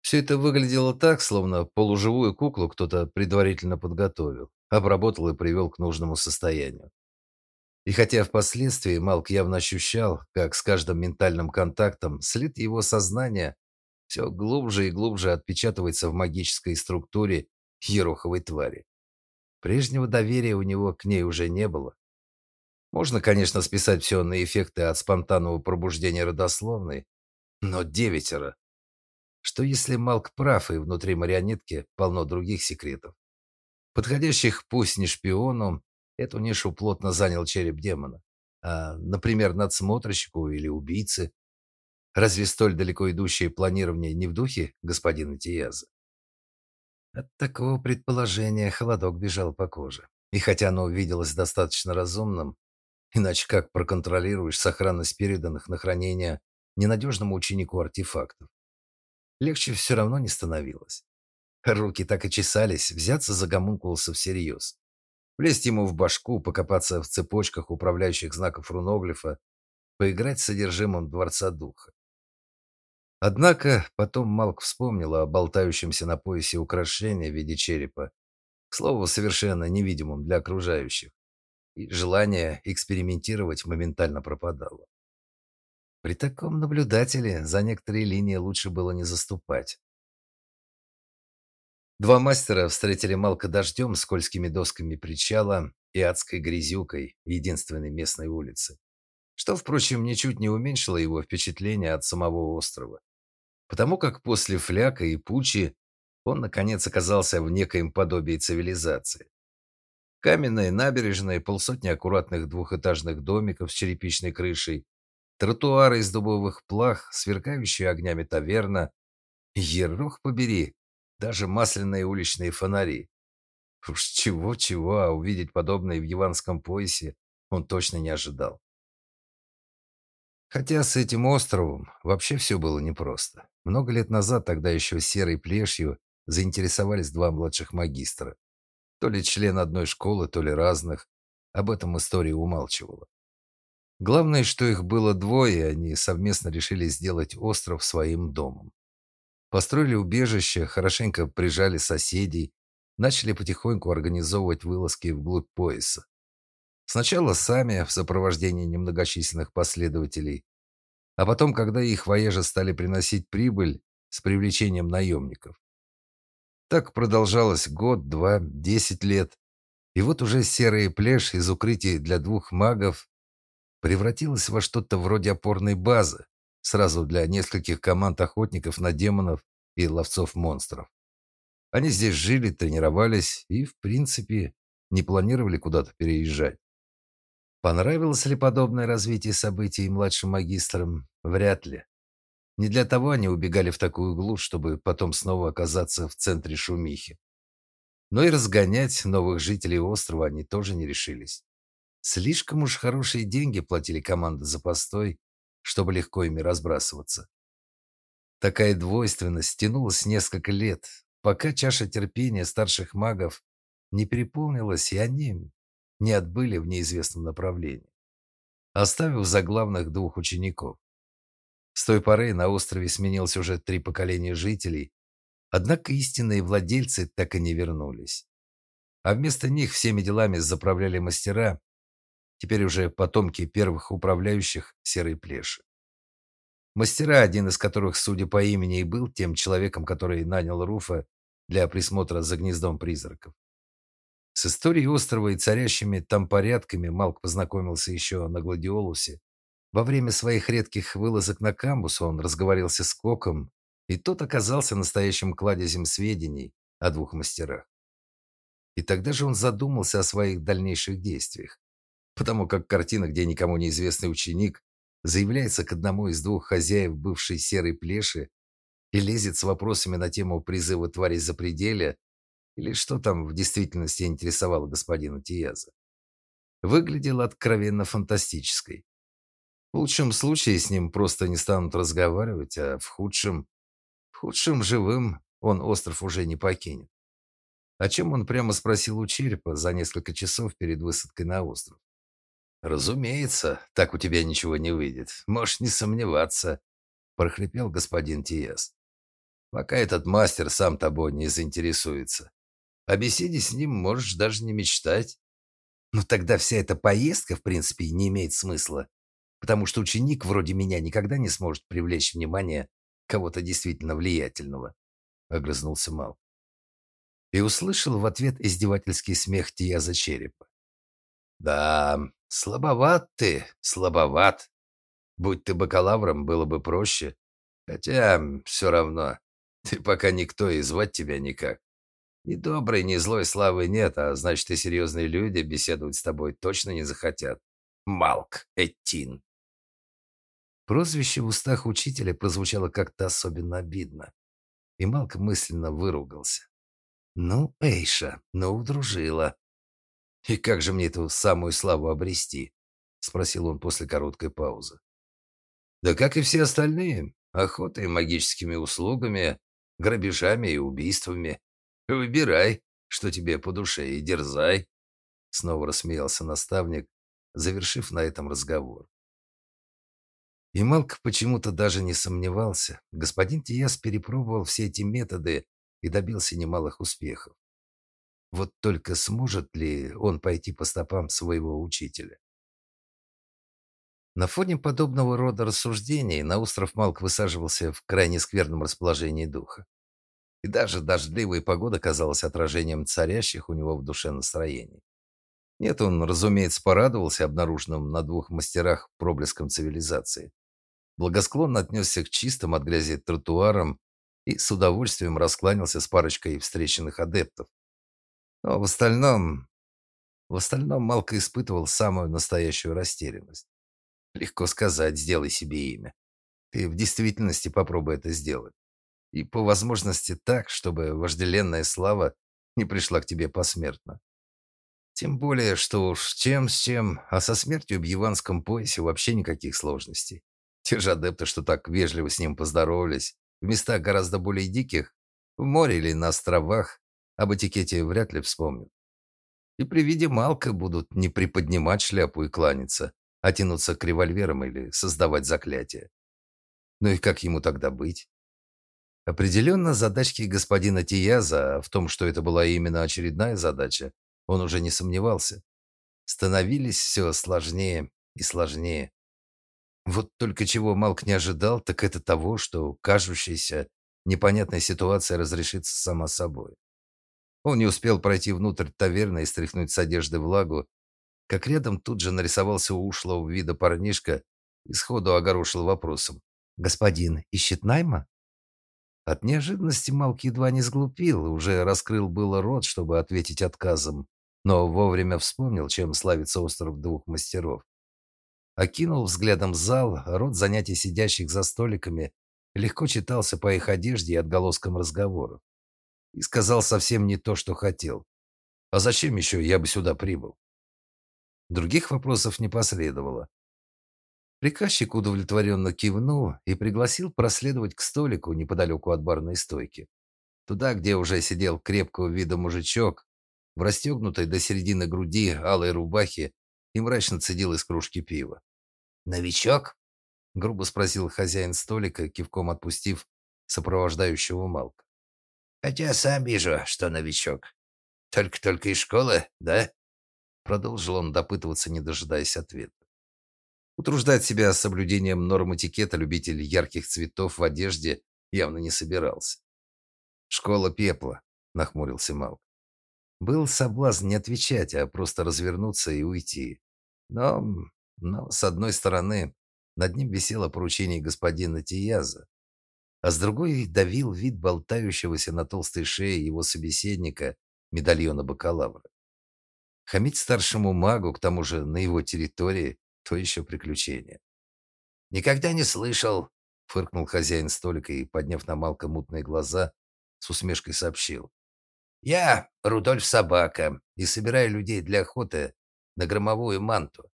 Все это выглядело так, словно полуживую куклу кто-то предварительно подготовил, обработал и привел к нужному состоянию. И хотя впоследствии Малк явно ощущал, как с каждым ментальным контактом след его сознания все глубже и глубже отпечатывается в магической структуре ероховой твари. Прежнего доверия у него к ней уже не было. Можно, конечно, списать все на эффекты от спонтанного пробуждения родословной, но девятеро что если Малк прав, и внутри марионетки полно других секретов, подходящих пусть не шпиону, эту нишу плотно занял череп демона, а, например, надсмотрщику или убийце. Разве столь далеко идущее планирование не в духе господина Тияза? От такого предположения холодок бежал по коже. И хотя оно виделось достаточно разумным, иначе как проконтролируешь сохранность переданных на хранение ненадежному ученику артефактов? легче все равно не становилось. Руки так и чесались взяться за гомункулуса всерьез. Влезть ему в башку, покопаться в цепочках управляющих знаков руноглифа, поиграть с содержимым Дворца Духа. Однако потом Малк вспомнил о болтающемся на поясе украшении в виде черепа, к слову, совершенно невидимом для окружающих, желание экспериментировать моментально пропадало. При таком наблюдателе за некоторые линии лучше было не заступать. Два мастера встретили Малка дождем, скользкими досками причала и адской грязюкой единственной местной улицы, что, впрочем, ничуть не уменьшило его впечатление от самого острова, потому как после фляка и пучи он, наконец, оказался в некоем подобии цивилизации. Каменные набережные, полсотни аккуратных двухэтажных домиков с черепичной крышей, тротуары из дубовых плах, сверкающие огнями таверна. Ерох побери, даже масляные уличные фонари. Уж чего-чего, а увидеть подобное в Яванском поясе он точно не ожидал. Хотя с этим островом вообще все было непросто. Много лет назад, тогда еще серой плешью, заинтересовались два младших магистра. То ли член одной школы, то ли разных. Об этом история умалчивала. Главное, что их было двое, и они совместно решили сделать остров своим домом. Построили убежище, хорошенько прижали соседей, начали потихоньку организовывать вылазки вглубь пояса. Сначала сами, в сопровождении немногочисленных последователей, а потом, когда их воежи стали приносить прибыль с привлечением наемников. Так продолжалось год, два, десять лет. И вот уже серая плешь из укрытий для двух магов превратилась во что-то вроде опорной базы, сразу для нескольких команд охотников на демонов и ловцов монстров. Они здесь жили, тренировались и, в принципе, не планировали куда-то переезжать. Понравилось ли подобное развитие событий младшим магистрам? Вряд ли. Не для того они убегали в такую глушь, чтобы потом снова оказаться в центре шумихи. Но и разгонять новых жителей острова они тоже не решились. Слишком уж хорошие деньги платили команды за постой, чтобы легко ими разбрасываться. Такая двойственность тянулась несколько лет, пока чаша терпения старших магов не переполнилась, и они не отбыли в неизвестном направлении, оставив за главных двух учеников. С той поры на острове сменилось уже три поколения жителей, однако истинные владельцы так и не вернулись. А вместо них всеми делами заправляли мастера, теперь уже потомки первых управляющих серой плеши. Мастера, один из которых, судя по имени, и был тем человеком, который нанял Руфа для присмотра за гнездом призраков. С историей острова и царящими там порядками Малк познакомился еще на Гладиолусе. Во время своих редких вылазок на камбус он разговорился с Коком, и тот оказался настоящим кладезем сведений о двух мастерах. И тогда же он задумался о своих дальнейших действиях, потому как картина, где никому неизвестный ученик заявляется к одному из двух хозяев бывшей серой плеши и лезет с вопросами на тему призыва тварей за пределе или что там в действительности интересовало господина Тияза. Выглядела откровенно фантастической. В лучшем случае с ним просто не станут разговаривать, а в худшем... В худшем живым он остров уже не покинет. О чем он прямо спросил у черепа за несколько часов перед высадкой на остров. «Разумеется, так у тебя ничего не выйдет. Можешь не сомневаться», — прохрипел господин Тиес. «Пока этот мастер сам тобой не заинтересуется. О беседе с ним можешь даже не мечтать. Ну тогда вся эта поездка, в принципе, не имеет смысла, потому что ученик вроде меня никогда не сможет привлечь внимание кого-то действительно влиятельного», — огрызнулся Мал. И услышал в ответ издевательский смех Тияза Черепа. «Да, Слабоват ты, слабоват. Будь ты бакалавром, было бы проще. Хотя, все равно, ты пока никто и звать тебя никак. Ни доброй, ни злой славы нет, а значит, и серьезные люди беседовать с тобой точно не захотят. Малк Эттин. Прозвище в устах учителя прозвучало как-то особенно обидно. И Малк мысленно выругался. «Ну, Эйша, ну, удружила. «И как же мне эту самую славу обрести?» — спросил он после короткой паузы. «Да как и все остальные. охотой, магическими услугами, грабежами и убийствами. Выбирай, что тебе по душе, и дерзай. Снова рассмеялся наставник, завершив на этом разговор. И Малк почему-то даже не сомневался. Господин Тиас перепробовал все эти методы и добился немалых успехов. Вот только сможет ли он пойти по стопам своего учителя? На фоне подобного рода рассуждений на остров Малк высаживался в крайне скверном расположении духа. И даже дождливая погода казалась отражением царящих у него в душе настроений. Нет, он, разумеется, порадовался обнаруженным на двух мастерах проблеском цивилизации. Благосклонно отнесся к чистым от грязи тротуарам и с удовольствием раскланялся с парочкой встреченных адептов. Но в остальном... В остальном Малка испытывал самую настоящую растерянность. Легко сказать, сделай себе имя. Ты в действительности попробуй это сделать. И по возможности так, чтобы вожделенная слава не пришла к тебе посмертно. Тем более, что уж чем с чем, а со смертью в Яванском поясе вообще никаких сложностей. Те же адепты, что так вежливо с ним поздоровались, в местах гораздо более диких, в море или на островах, об этикете вряд ли вспомнят. И при виде Малка будут не приподнимать шляпу и кланяться, а тянуться к револьверам или создавать заклятия. Ну и как ему тогда быть? Определенно, задачки господина Тияза, в том, что это была именно очередная задача, он уже не сомневался. Становились все сложнее и сложнее. Вот только чего Малк не ожидал, так это того, что кажущаяся непонятная ситуация разрешится сама собой. Он не успел пройти внутрь таверны и стряхнуть с одежды влагу, как рядом тут же нарисовался ушлого вида парнишка и сходу огорошил вопросом. «Господин ищет найма?» От неожиданности Малк едва не сглупил, уже раскрыл было рот, чтобы ответить отказом, но вовремя вспомнил, чем славится остров двух мастеров. Окинул взглядом зал, род занятий сидящих за столиками легко читался по их одежде и отголоскам разговоров. И сказал совсем не то, что хотел. «А зачем еще я бы сюда прибыл?» Других вопросов не последовало. Приказчик удовлетворенно кивнул и пригласил проследовать к столику неподалеку от барной стойки. Туда, где уже сидел крепкого вида мужичок, в расстегнутой до середины груди алой рубахе и мрачно цедил из кружки пива. «Новичок?» — грубо спросил хозяин столика, кивком отпустив сопровождающего Малка. «Хотя сам вижу, что новичок. Только-только из школы, да?» Продолжил он допытываться, не дожидаясь ответа. Утруждать себя соблюдением норм этикета любитель ярких цветов в одежде явно не собирался. «Школа пепла», — нахмурился Малк. Был соблазн не отвечать, а просто развернуться и уйти. Но, но с одной стороны, над ним висело поручение господина Тияза, а с другой давил вид болтающегося на толстой шее его собеседника медальона бакалавра. Хамить старшему магу, к тому же на его территории, то еще приключение. «Никогда не слышал», — фыркнул хозяин столика и, подняв на Малка мутные глаза, с усмешкой сообщил. «Я Рудольф Собака и собираю людей для охоты на громовую манту.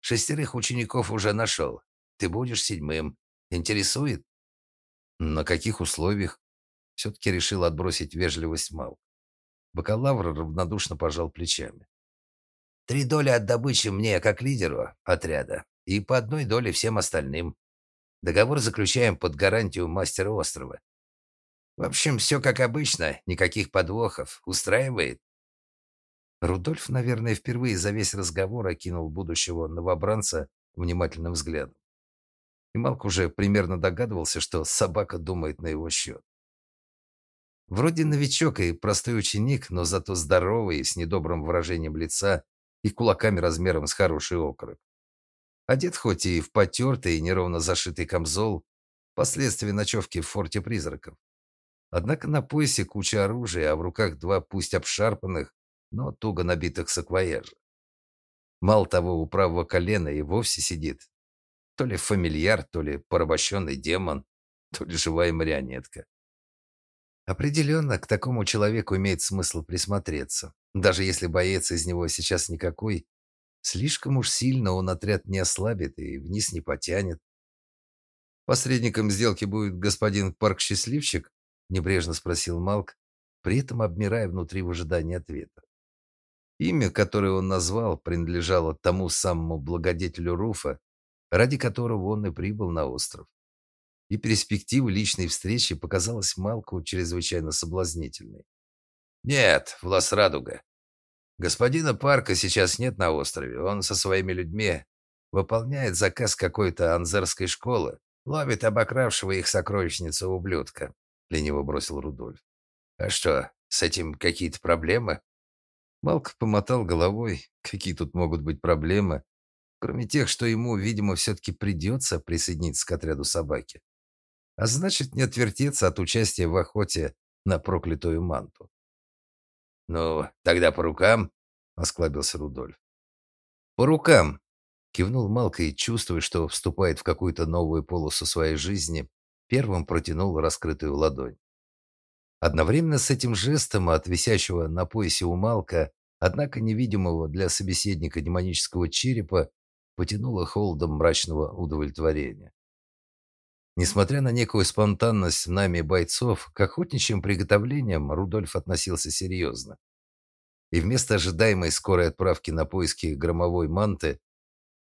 Шестерых учеников уже нашел. Ты будешь седьмым. Интересует?» «На каких условиях?» Все-таки решил отбросить вежливость Малк. Бакалавр равнодушно пожал плечами. Три доли от добычи мне, как лидеру отряда, и по одной доле всем остальным. Договор заключаем под гарантию мастера острова. В общем, все как обычно, никаких подвохов. Устраивает?» Рудольф, наверное, впервые за весь разговор окинул будущего новобранца внимательным взглядом. И Малк уже примерно догадывался, что собака думает на его счет. Вроде новичок и простой ученик, но зато здоровый, с недобрым выражением лица и кулаками размером с хороший окорок. Одет хоть и в потертый и неровно зашитый камзол, последствия ночевки в форте призраков. Однако на поясе куча оружия, а в руках два пусть обшарпанных, но туго набитых саквояжа. Мало того, у правого колена и вовсе сидит то ли фамильяр, то ли порабощенный демон, то ли живая марионетка. Определенно, к такому человеку имеет смысл присмотреться. Даже если боец из него сейчас никакой, слишком уж сильно он отряд не ослабит и вниз не потянет. Посредником сделки будет господин Парк-счастливчик? Небрежно спросил Малк, при этом обмирая внутри в ожидании ответа. Имя, которое он назвал, принадлежало тому самому благодетелю Руфа, ради которого он и прибыл на остров. И перспектива личной встречи показалась Малку чрезвычайно соблазнительной. «Нет, Влас Радуга. Господина Парка сейчас нет на острове. Он со своими людьми выполняет заказ какой-то анзерской школы Ловит обокравшего их сокровищницу ублюдка, лениво бросил Рудольф. А что, с этим какие-то проблемы? Малк помотал головой. Какие тут могут быть проблемы, кроме тех, что ему, видимо, все-таки придется присоединиться к отряду собаки. А значит, не отвертеться от участия в охоте на проклятую манту. «Ну, тогда по рукам», — осклабился Рудольф. «По рукам», Кивнул Малка и, чувствуя, что вступает в какую-то новую полосу своей жизни, первым протянул раскрытую ладонь. Одновременно с этим жестом от висящего на поясе у Малка, однако невидимого для собеседника демонического черепа, потянуло холодом мрачного удовлетворения. Несмотря на некую спонтанность нами бойцов, к охотничьим приготовлениям Рудольф относился серьезно. И вместо ожидаемой скорой отправки на поиски громовой манты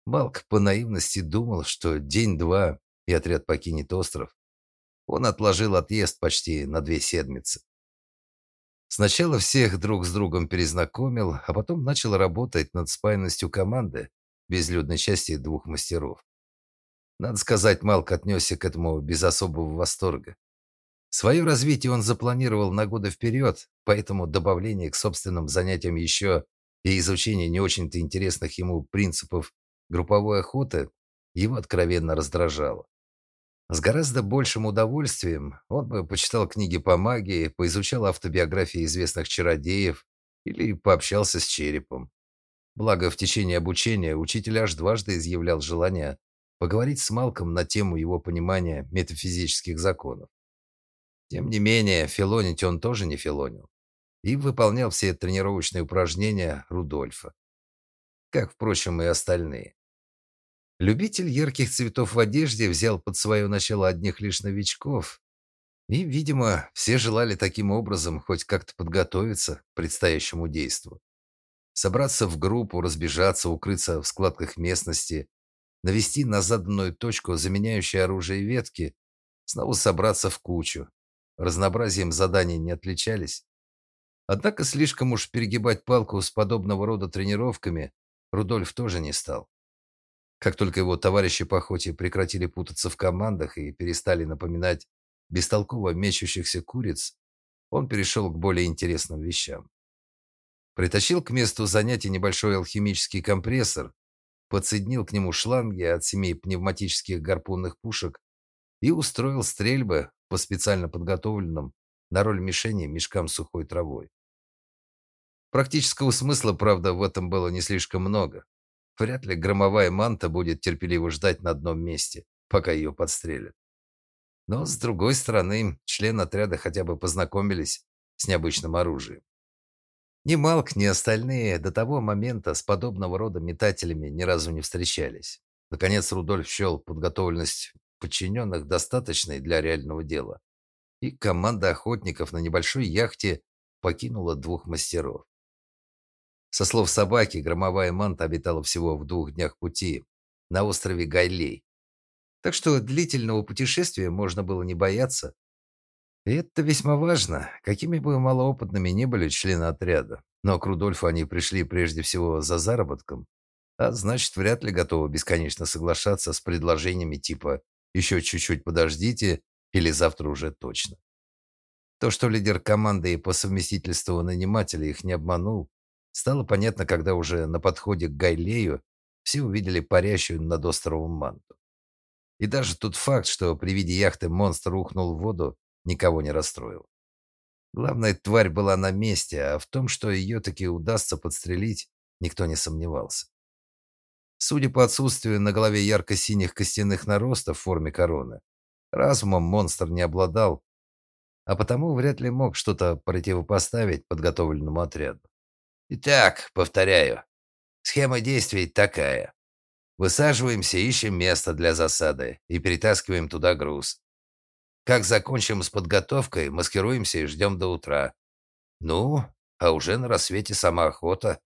Малк по наивности думал, что день-два и отряд покинет остров. Он отложил отъезд почти на две седмицы. Сначала всех друг с другом перезнакомил, а потом начал работать над спаянностью команды безлюдной части двух мастеров. Надо сказать, Малк отнесся к этому без особого восторга. Свое развитие он запланировал на годы вперед, поэтому добавление к собственным занятиям еще и изучение не очень-то интересных ему принципов групповой охоты его откровенно раздражало. С гораздо большим удовольствием он бы почитал книги по магии, поизучал автобиографии известных чародеев или пообщался с черепом. Благо, в течение обучения учитель аж дважды изъявлял желание поговорить с Малком на тему его понимания метафизических законов. Тем не менее, филонить он тоже не филонил и выполнял все тренировочные упражнения Рудольфа. Как, впрочем, и остальные. Любитель ярких цветов в одежде взял под свое начало одних лишь новичков. И, видимо, все желали таким образом хоть как-то подготовиться к предстоящему действу. Собраться в группу, разбежаться, укрыться в складках местности, навести на заданную точку заменяющие оружие ветки, снова собраться в кучу. Разнообразием заданий не отличались. Однако слишком уж перегибать палку с подобного рода тренировками Рудольф тоже не стал. Как только его товарищи по охоте прекратили путаться в командах и перестали напоминать бестолково мечущихся куриц, он перешел к более интересным вещам. Притащил к месту занятий небольшой алхимический компрессор, подсоединил к нему шланги от семи пневматических гарпунных пушек и устроил стрельбы по специально подготовленным на роль мишени мешкам сухой травой. Практического смысла, правда, в этом было не слишком много. Вряд ли громовая манта будет терпеливо ждать на одном месте, пока ее подстрелят. Но, с другой стороны, члены отряда хотя бы познакомились с необычным оружием. Ни Малк, ни остальные до того момента с подобного рода метателями ни разу не встречались. Наконец Рудольф счел подготовленность подчиненных достаточной для реального дела. И команда охотников на небольшой яхте покинула двух мастеров. Со слов собаки, громовая манта обитала всего в двух днях пути на острове Гайлей. Так что длительного путешествия можно было не бояться. И это весьма важно, какими бы малоопытными ни были члены отряда. Но к Рудольфу они пришли прежде всего за заработком, а значит, вряд ли готовы бесконечно соглашаться с предложениями типа «еще чуть-чуть подождите» или «завтра уже точно». То, что лидер команды и по совместительству нанимателя их не обманул, Стало понятно, когда уже на подходе к Гайлею все увидели парящую над островом манту. И даже тот факт, что при виде яхты монстр ухнул в воду, никого не расстроил. Главная тварь была на месте, а в том, что ее таки удастся подстрелить, никто не сомневался. Судя по отсутствию на голове ярко-синих костяных наростов в форме короны, разумом монстр не обладал, а потому вряд ли мог что-то противопоставить подготовленному отряду. Итак, повторяю, схема действий такая. Высаживаемся, ищем место для засады и перетаскиваем туда груз. Как закончим с подготовкой, маскируемся и ждем до утра. Ну, а уже на рассвете сама охота,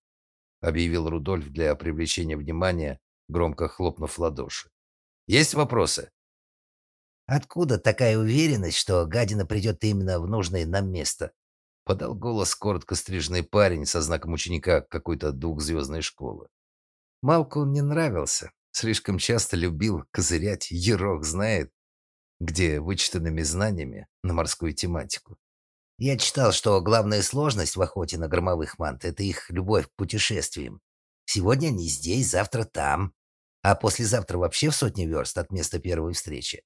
объявил Рудольф для привлечения внимания, громко хлопнув в ладоши. Есть вопросы? Откуда такая уверенность, что гадина придет именно в нужное нам место? Подал голос коротко стрижный парень со знаком ученика какой-то двухзвездной школы. Малку он не нравился, слишком часто любил козырять, ерох знает, где вычитанными знаниями на морскую тематику. Я читал, что главная сложность в охоте на громовых мант – это их любовь к путешествиям. Сегодня они здесь, завтра там, а послезавтра вообще в сотни верст от места первой встречи.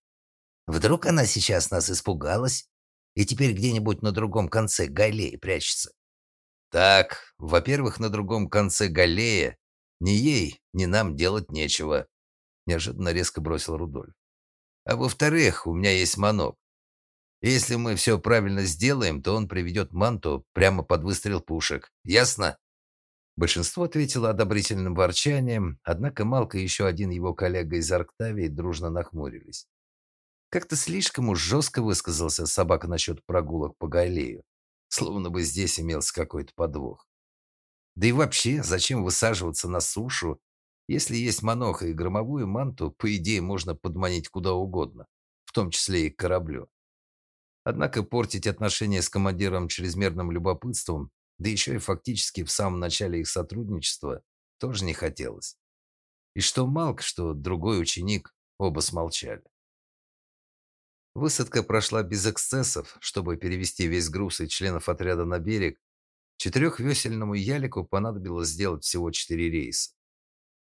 Вдруг она сейчас нас испугалась и теперь где-нибудь на другом конце галеи прячется. Так, во-первых, на другом конце галея ни ей, ни нам делать нечего, неожиданно резко бросил Рудольф. А во-вторых, у меня есть манок. Если мы все правильно сделаем, то он приведет манту прямо под выстрел пушек. Ясно? Большинство ответило одобрительным ворчанием, однако Малка и еще один его коллега из Арктавии дружно нахмурились. Как-то слишком уж жестко высказался собака насчет прогулок по Галею, словно бы здесь имелся какой-то подвох. Да и вообще, зачем высаживаться на сушу, если есть моноха и громовую манту, по идее, можно подманить куда угодно, в том числе и к кораблю. Однако портить отношения с командиром чрезмерным любопытством, да еще и фактически в самом начале их сотрудничества, тоже не хотелось. И что Малк, что другой ученик, оба смолчали. Высадка прошла без эксцессов, чтобы перевести весь груз и членов отряда на берег. Четырехвесельному ялику понадобилось сделать всего четыре рейса.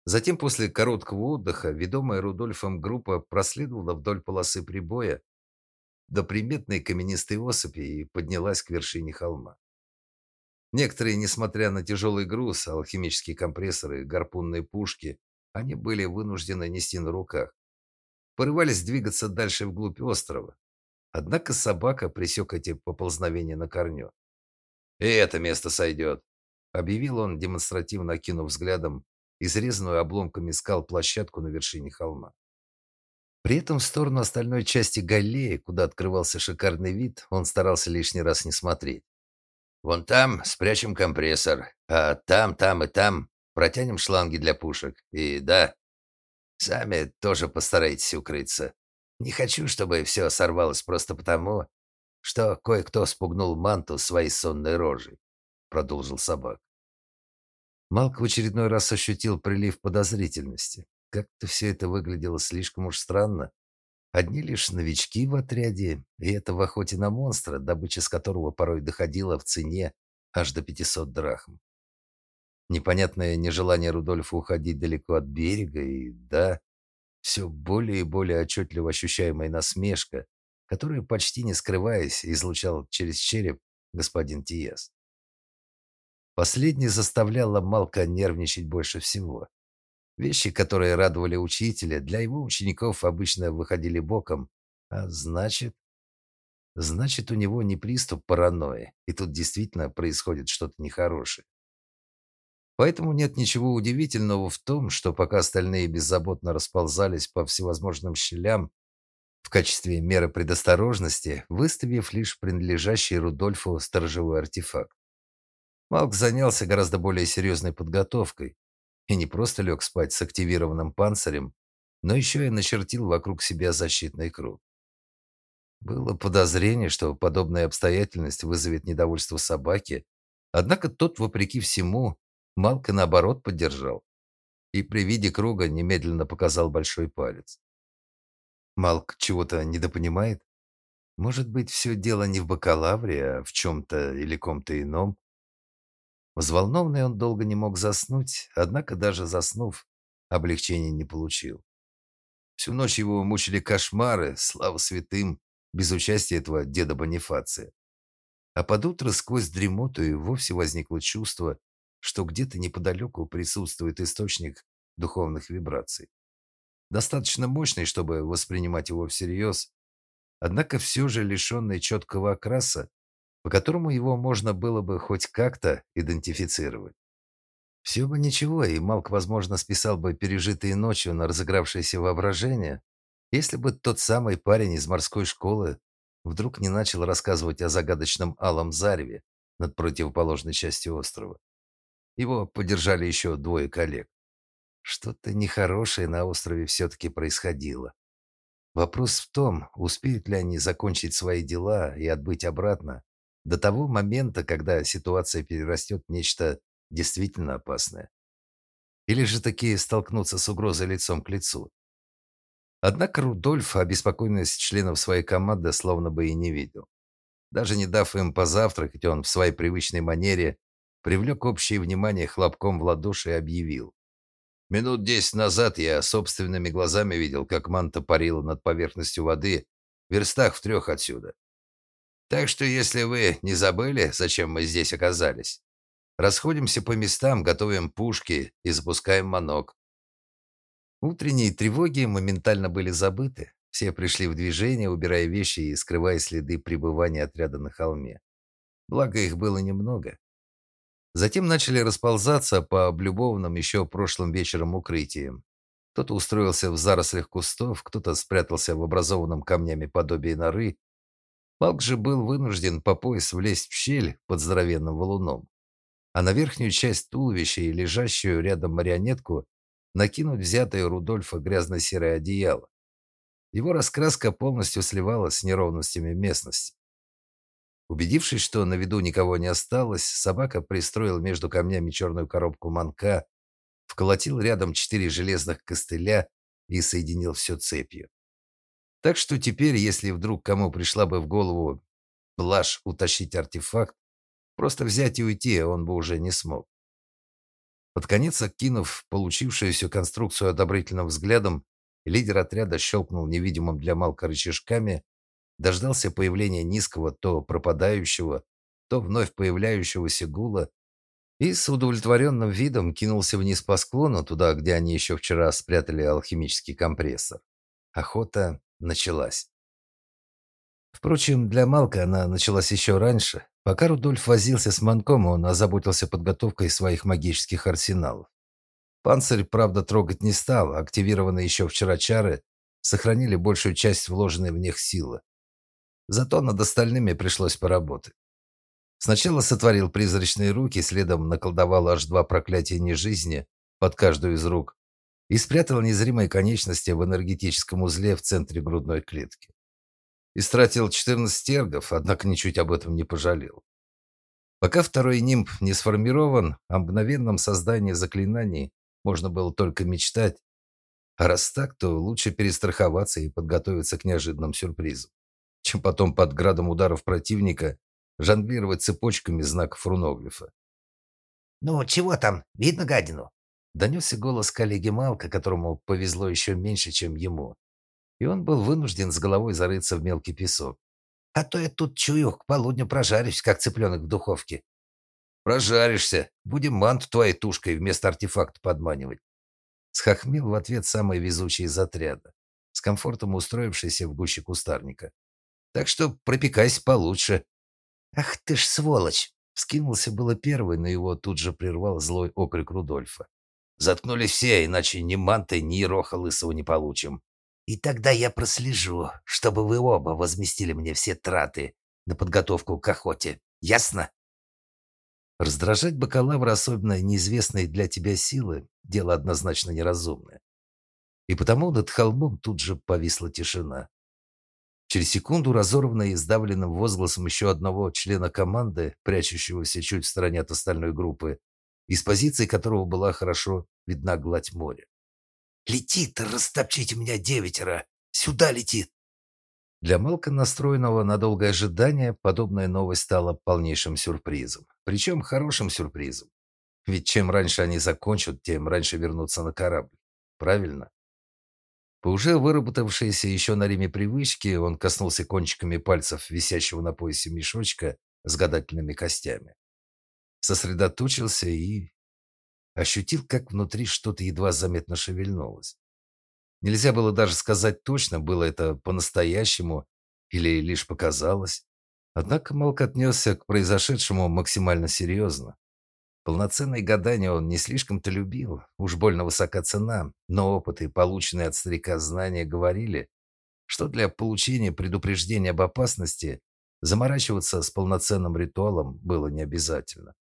Затем, после короткого отдыха, ведомая Рудольфом группа проследовала вдоль полосы прибоя до приметной каменистой осыпи и поднялась к вершине холма. Некоторые, несмотря на тяжелый груз, алхимические компрессоры, гарпунные пушки, они были вынуждены нести на руках. Порывались двигаться дальше вглубь острова. Однако собака пресек эти поползновения на корню. «И это место сойдет», — объявил он, демонстративно окинув взглядом изрезанную обломками скал площадку на вершине холма. При этом в сторону остальной части галеи, куда открывался шикарный вид, он старался лишний раз не смотреть. «Вон там спрячем компрессор, а там, там и там протянем шланги для пушек. И да, сами тоже постарайтесь укрыться. Не хочу, чтобы все сорвалось просто потому, что кое-кто спугнул манту своей сонной рожей», — продолжил собак. Малк в очередной раз ощутил прилив подозрительности. Как-то все это выглядело слишком уж странно. Одни лишь новички в отряде, и это в охоте на монстра, добыча с которого порой доходила в цене аж до 500 драхм. Непонятное нежелание Рудольфа уходить далеко от берега, и да, все более и более отчетливо ощущаемая насмешка, которую, почти не скрываясь, излучал через череп господин Тиес. Последнее заставляло Малка нервничать больше всего. Вещи, которые радовали учителя, для его учеников обычно выходили боком, а значит... Значит, у него не приступ паранойи, и тут действительно происходит что-то нехорошее. Поэтому нет ничего удивительного в том, что пока остальные беззаботно расползались по всевозможным щелям, в качестве меры предосторожности, выставив лишь принадлежащий Рудольфу сторожевой артефакт. Малк занялся гораздо более серьезной подготовкой и не просто лег спать с активированным панцирем, но еще и начертил вокруг себя защитный круг. Было подозрение, что подобная обстоятельность вызовет недовольство собаки, однако тот, вопреки всему, Малка наоборот поддержал и при виде круга немедленно показал большой палец. Малк чего-то недопонимает? Может быть, все дело не в бакалавре, а в чем-то или ком-то ином? Взволнованный он долго не мог заснуть, однако даже заснув, облегчения не получил. Всю ночь его мучили кошмары, слава святым, без участия этого деда Бонифация. А под утро сквозь дремоту и вовсе возникло чувство, что где-то неподалеку присутствует источник духовных вибраций. Достаточно мощный, чтобы воспринимать его всерьез, однако все же лишенный четкого окраса по которому его можно было бы хоть как-то идентифицировать. Все бы ничего, и Малк, возможно, списал бы пережитые ночью на разыгравшееся воображение, если бы тот самый парень из морской школы вдруг не начал рассказывать о загадочном алом зареве над противоположной частью острова. Его поддержали еще двое коллег. Что-то нехорошее на острове все-таки происходило. Вопрос в том, успеют ли они закончить свои дела и отбыть обратно до того момента, когда ситуация перерастет в нечто действительно опасное. Или же такие столкнутся с угрозой лицом к лицу. Однако Рудольф обеспокоенность членов своей команды словно бы и не видел. Даже не дав им позавтракать, он в своей привычной манере привлек общее внимание хлопком в ладоши и объявил. Минут десять назад я собственными глазами видел, как манта парила над поверхностью воды в верстах в трех отсюда. Так что, если вы не забыли, зачем мы здесь оказались, расходимся по местам, готовим пушки и запускаем манок. Утренние тревоги моментально были забыты. Все пришли в движение, убирая вещи и скрывая следы пребывания отряда на холме. Благо их было немного. Затем начали расползаться по облюбованным еще прошлым вечером укрытиям. Кто-то устроился в зарослях кустов, кто-то спрятался в образованном камнями подобии норы. Малк же был вынужден по пояс влезть в щель под здоровенным валуном, а на верхнюю часть туловища и лежащую рядом марионетку накинуть взятое у Рудольфа грязно-серое одеяло. Его раскраска полностью сливалась с неровностями местности. Убедившись, что на виду никого не осталось, собака пристроил между камнями черную коробку манка, вколотил рядом четыре железных костыля и соединил все цепью. Так что теперь, если вдруг кому пришла бы в голову блажь утащить артефакт, просто взять и уйти он бы уже не смог. Под конец, окинув получившуюся конструкцию одобрительным взглядом, лидер отряда щелкнул невидимым для Малка рычажками, дождался появления низкого, то пропадающего, то вновь появляющегося гула и с удовлетворенным видом кинулся вниз по склону, туда, где они еще вчера спрятали алхимический компрессор. Охота началась. Впрочем, для Малка она началась еще раньше. Пока Рудольф возился с манком, он озаботился подготовкой своих магических арсеналов. Панцирь, правда, трогать не стал, активированные еще вчера чары сохранили большую часть вложенной в них силы. Зато над остальными пришлось поработать. Сначала сотворил призрачные руки, следом наколдовал аж два проклятия нежизни под каждую из рук и спрятал незримые конечности в энергетическом узле в центре грудной клетки. Истратил 14 эргов, однако ничуть об этом не пожалел. Пока второй нимб не сформирован, о мгновенном создании заклинаний можно было только мечтать. А раз так, то лучше перестраховаться и подготовиться к неожиданным сюрпризам, чем потом под градом ударов противника жонглировать цепочками знаков руноглифа. «Ну, чего там? Видно гадину?» Донесся голос коллеги Малка, которому повезло еще меньше, чем ему и он был вынужден с головой зарыться в мелкий песок. «А то я тут чую, к полудню прожарюсь, как цыпленок в духовке». «Прожаришься. Будем манту твоей тушкой вместо артефакта подманивать». Схохмел в ответ самый везучий из отряда, с комфортом устроившийся в гуще кустарника. «Так что пропекайся получше». «Ах ты ж сволочь!» Скинулся было первый, но его тут же прервал злой окрик Рудольфа. «Заткнулись все, иначе ни манты, ни роха лысого не получим». И тогда я прослежу, чтобы вы оба возместили мне все траты на подготовку к охоте. Ясно? Раздражать бакалавра, особенно неизвестной для тебя силы, дело однозначно неразумное. И потому над холмом тут же повисла тишина. Через секунду, разорванная и сдавленным возгласом еще одного члена команды, прячущегося чуть в стороне от остальной группы, из позиции которого была хорошо видна гладь моря. Летит, растопчите меня девятеро. Сюда летит. Для Малка, настроенного на долгое ожидание, подобная новость стала полнейшим сюрпризом. Причем хорошим сюрпризом. Ведь чем раньше они закончат, тем раньше вернутся на корабль. Правильно? По уже выработавшейся еще на Риме привычке, он коснулся кончиками пальцев висящего на поясе мешочка с гадательными костями. Сосредоточился и ощутил, как внутри что-то едва заметно шевельнулось. Нельзя было даже сказать точно, было это по-настоящему или лишь показалось. Однако Малк отнесся к произошедшему максимально серьезно. Полноценные гадания он не слишком-то любил, уж больно высока цена, но опыты, полученные от старика знания, говорили, что для получения предупреждения об опасности заморачиваться с полноценным ритуалом было не обязательно.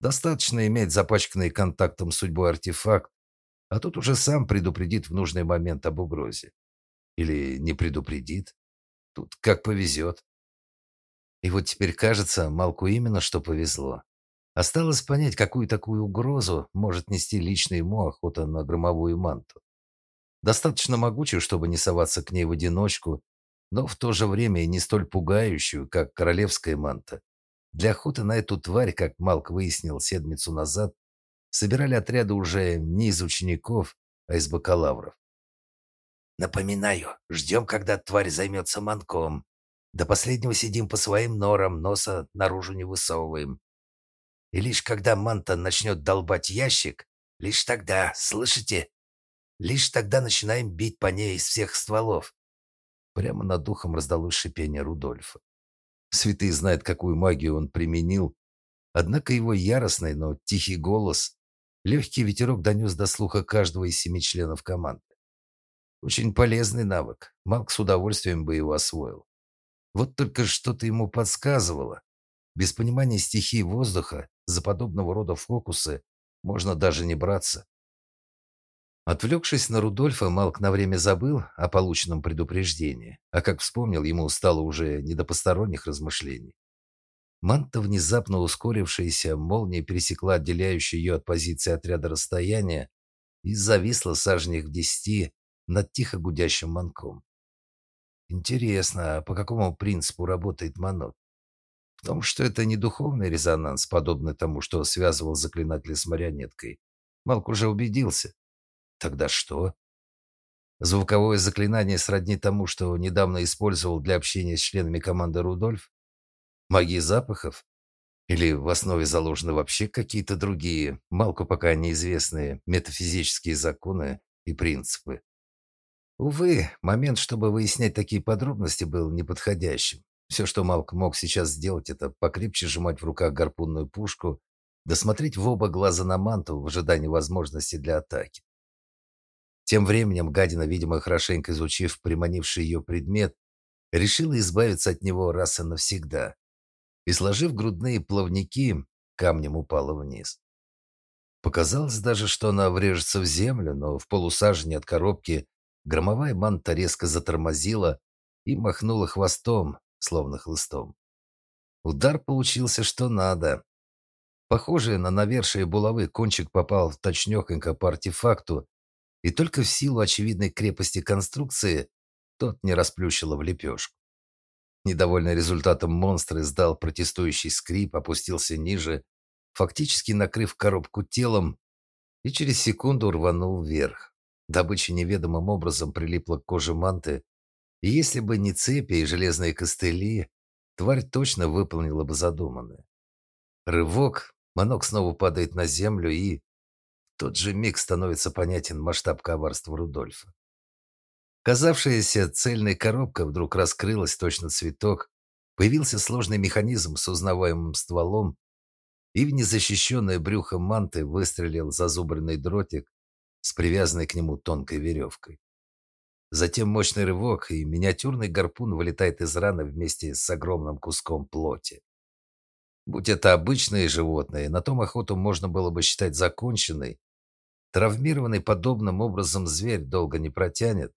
Достаточно иметь запачканный контактом с судьбой артефакт, а тут уже сам предупредит в нужный момент об угрозе. Или не предупредит. Тут как повезет. И вот теперь кажется, Малку именно что повезло. Осталось понять, какую такую угрозу может нести лично ему охота на громовую манту. Достаточно могучую, чтобы не соваться к ней в одиночку, но в то же время и не столь пугающую, как королевская манта. Для охоты на эту тварь, как Малк выяснил седмицу назад, собирали отряды уже не из учеников, а из бакалавров. «Напоминаю, ждем, когда тварь займется манком. До последнего сидим по своим норам, носа наружу не высовываем. И лишь когда манта начнет долбать ящик, лишь тогда, слышите? Лишь тогда начинаем бить по ней из всех стволов. Прямо над духом раздалось шипение Рудольфа. Святый знает, какую магию он применил, однако его яростный, но тихий голос, легкий ветерок донес до слуха каждого из семи членов команды. Очень полезный навык. Малк с удовольствием бы его освоил. Вот только что-то ему подсказывало. Без понимания стихии воздуха за подобного рода фокусы можно даже не браться. Отвлекшись на Рудольфа, Малк на время забыл о полученном предупреждении, а как вспомнил, ему стало уже не до посторонних размышлений. Манта, внезапно ускорившаяся, молния пересекла отделяющее ее от позиции отряда расстояние и зависла сажнях в десяти над тихо гудящим манком. Интересно, а по какому принципу работает манок? В том, что это не духовный резонанс, подобный тому, что связывал заклинателя с марионеткой, Малк уже убедился. Тогда что? Звуковое заклинание сродни тому, что недавно использовал для общения с членами команды Рудольф? Магия запахов? Или в основе заложены вообще какие-то другие, Малку пока неизвестные метафизические законы и принципы? Увы, момент, чтобы выяснять такие подробности, был неподходящим. Все, что Малк мог сейчас сделать, это покрепче сжимать в руках гарпунную пушку, досмотреть в оба глаза на манту в ожидании возможности для атаки. Тем временем гадина, видимо, хорошенько изучив приманивший ее предмет, решила избавиться от него раз и навсегда. И, сложив грудные плавники, камнем упала вниз. Показалось даже, что она врежется в землю, но в полусажении от коробки громовая манта резко затормозила и махнула хвостом, словно хлыстом. Удар получился что надо. Похоже на навершие булавы кончик попал точнёхонько по артефакту, и только в силу очевидной крепости конструкции тот не расплющило в лепешку. Недовольный результатом монстр издал протестующий скрип, опустился ниже, фактически накрыв коробку телом, и через секунду рванул вверх. Добыча неведомым образом прилипла к коже манты, если бы не цепи и железные костыли, тварь точно выполнила бы задуманное. Рывок, манок снова падает на землю, и в тот же миг становится понятен масштаб коварства Рудольфа. Казавшаяся цельной коробка вдруг раскрылась, точно цветок, появился сложный механизм с узнаваемым стволом, и в незащищенное брюхо манты выстрелил зазубренный дротик с привязанной к нему тонкой веревкой. Затем мощный рывок, и миниатюрный гарпун вылетает из раны вместе с огромным куском плоти. Будь это обычные животные, на том охоту можно было бы считать законченной. Травмированный подобным образом зверь долго не протянет,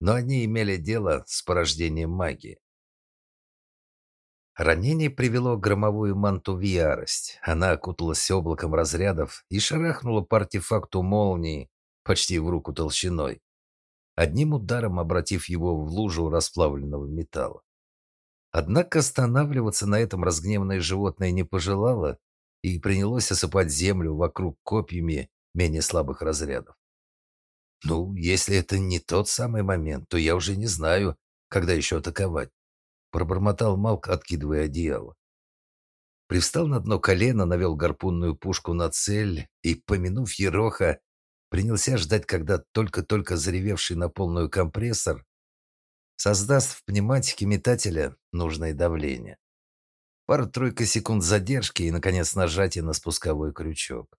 но они имели дело с порождением магии. Ранение привело громовую манту в ярость. Она окуталась облаком разрядов и шарахнула по артефакту молнии почти в руку толщиной одним ударом обратив его в лужу расплавленного металла. Однако останавливаться на этом разгневанное животное не пожелало и принялось осыпать землю вокруг копьями менее слабых разрядов. Ну, если это не тот самый момент, то я уже не знаю, когда еще атаковать, пробормотал Малк, откидывая одеяло. Привстал на дно колено, навел гарпунную пушку на цель и, помянув Ероха, принялся ждать, когда только-только заревевший на полную компрессор создаст в пневматике метателя нужное давление. Пара-тройка секунд задержки и, наконец, нажатие на спусковой крючок.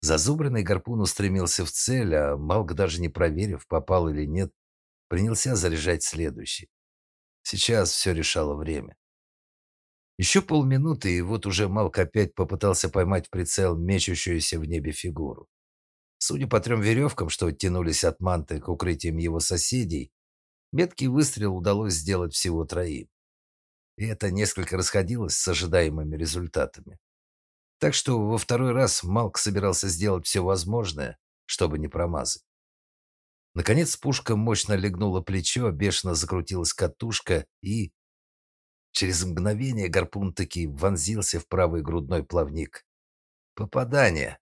Зазубренный гарпун устремился в цель, а Малк, даже не проверив, попал или нет, принялся заряжать следующий. Сейчас все решало время. Еще полминуты, и вот уже Малк опять попытался поймать в прицел мечущуюся в небе фигуру. Судя по трем веревкам, что тянулись от манты к укрытиям его соседей, меткий выстрел удалось сделать всего троим. И это несколько расходилось с ожидаемыми результатами. Так что во второй раз Малк собирался сделать все возможное, чтобы не промазать. Наконец пушка мощно легнула плечо, бешено закрутилась катушка и... Через мгновение гарпун таки вонзился в правый грудной плавник. Попадание!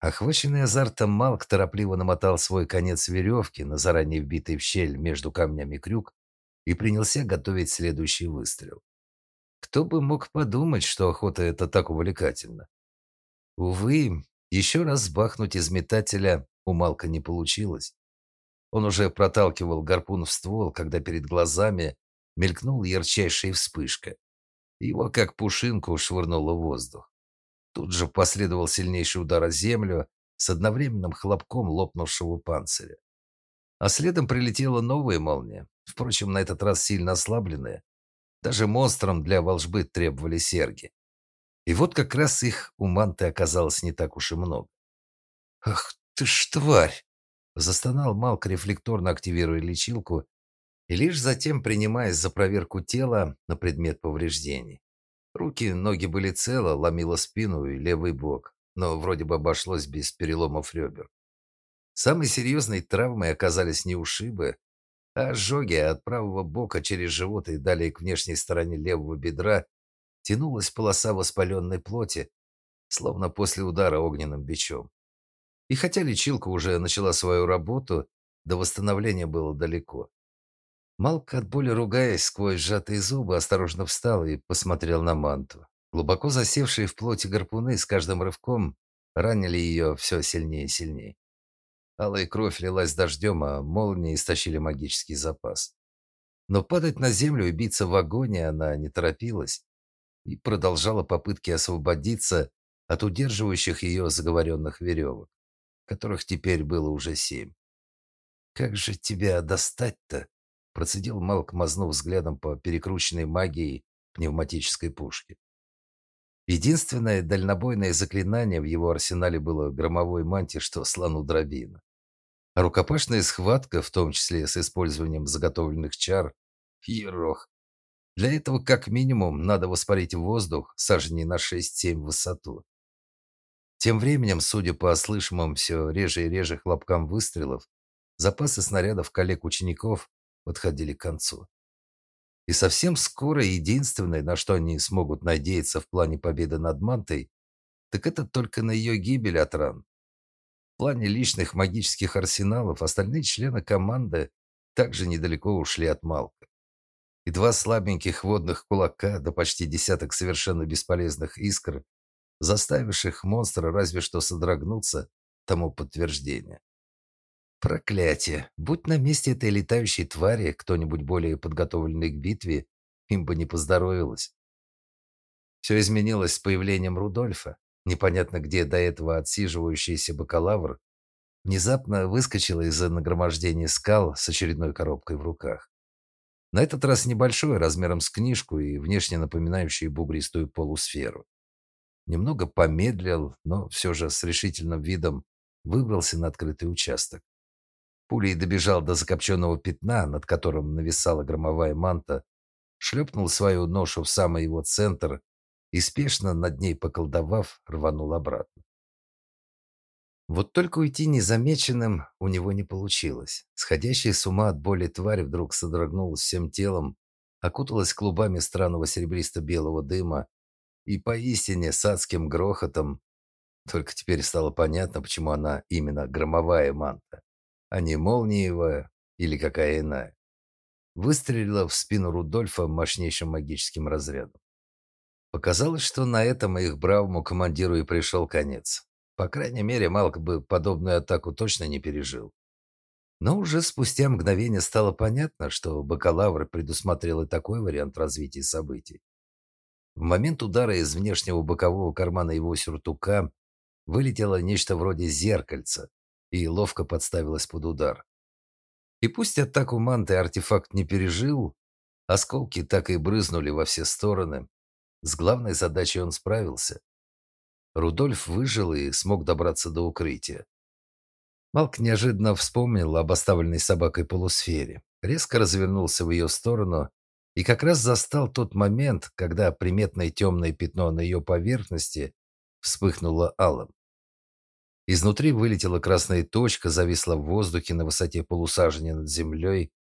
Охваченный азартом Малк торопливо намотал свой конец веревки на заранее вбитый в щель между камнями крюк и принялся готовить следующий выстрел. Кто бы мог подумать, что охота это так увлекательно. Увы, еще раз бахнуть из метателя у Малка не получилось. Он уже проталкивал гарпун в ствол, когда перед глазами мелькнула ярчайшая вспышка. Его, как пушинку, швырнуло в воздух. Тут же последовал сильнейший удар о землю с одновременным хлопком лопнувшего панциря. А следом прилетела новая молния, впрочем, на этот раз сильно ослабленная, даже монстрам для волжбы требовали серги. И вот как раз их у манты оказалось не так уж и много. «Ах ты ж тварь!» Застонал Малк, рефлекторно активируя лечилку, и лишь затем принимаясь за проверку тела на предмет повреждений. Руки, ноги были целы, ломило спину и левый бок, но вроде бы обошлось без переломов ребер. Самой серьезной травмой оказались не ушибы, а ожоги от правого бока через живот и далее к внешней стороне левого бедра тянулась полоса воспаленной плоти, словно после удара огненным бичом. И хотя лечилка уже начала свою работу, до восстановления было далеко. Малк, от боли ругаясь сквозь сжатые зубы, осторожно встал и посмотрел на манту. Глубоко засевшие в плоти гарпуны с каждым рывком ранили ее все сильнее и сильнее. Алая кровь лилась дождем, а молнии истощили магический запас. Но падать на землю и биться в агонии она не торопилась и продолжала попытки освободиться от удерживающих ее заговоренных веревок, которых теперь было уже семь. «Как же тебя достать-то?» – процедил Малк, мазнув взглядом по перекрученной магией пневматической пушки. Единственное дальнобойное заклинание в его арсенале было громовой мантии, что слону дробина. А рукопашная схватка, в том числе с использованием заготовленных чар, ерох. Для этого как минимум надо воспарить воздух саженей на 6-7 в высоту. Тем временем, судя по слышимым все реже и реже хлопкам выстрелов, запасы снарядов коллег-учеников подходили к концу. И совсем скоро единственное, на что они смогут надеяться в плане победы над Мантой, так это только на ее гибель от ран. В плане личных магических арсеналов остальные члены команды также недалеко ушли от Малка. И два слабеньких водных кулака, да почти десяток совершенно бесполезных искр, заставивших монстра разве что содрогнуться, тому подтверждение. Проклятие! Будь на месте этой летающей твари кто-нибудь более подготовленный к битве, им бы не поздоровилось. Все изменилось с появлением Рудольфа. Непонятно где до этого отсиживающийся бакалавр внезапно выскочил из-за нагромождения скал с очередной коробкой в руках. На этот раз небольшой, размером с книжку и внешне напоминающий бугристую полусферу. Немного помедлил, но все же с решительным видом выбрался на открытый участок. Пулей добежал до закопченного пятна, над которым нависала громовая манта, шлепнул свою ношу в самый его центр и спешно над ней поколдовав, рванул обратно. Вот только уйти незамеченным у него не получилось. Сходящая с ума от боли тварь вдруг содрогнулась всем телом, окуталась клубами странного серебристо-белого дыма и поистине с адским грохотом. Только теперь стало понятно, почему она именно громовая манта, а не молниевая или какая иная. Выстрелила в спину Рудольфа мощнейшим магическим разрядом. Показалось, что на этом их бравому командиру и пришел конец. По крайней мере, Малк бы подобную атаку точно не пережил. Но уже спустя мгновение стало понятно, что бакалавр предусмотрел и такой вариант развития событий. В момент удара из внешнего бокового кармана его сюртука вылетело нечто вроде зеркальца и ловко подставилось под удар. И пусть атаку манты артефакт не пережил, осколки так и брызнули во все стороны. С главной задачей он справился. Рудольф выжил и смог добраться до укрытия. Малк неожиданно вспомнил об оставленной собакой полусфере, резко развернулся в ее сторону и как раз застал тот момент, когда приметное темное пятно на ее поверхности вспыхнуло алым. Изнутри вылетела красная точка, зависла в воздухе на высоте полусажени над землей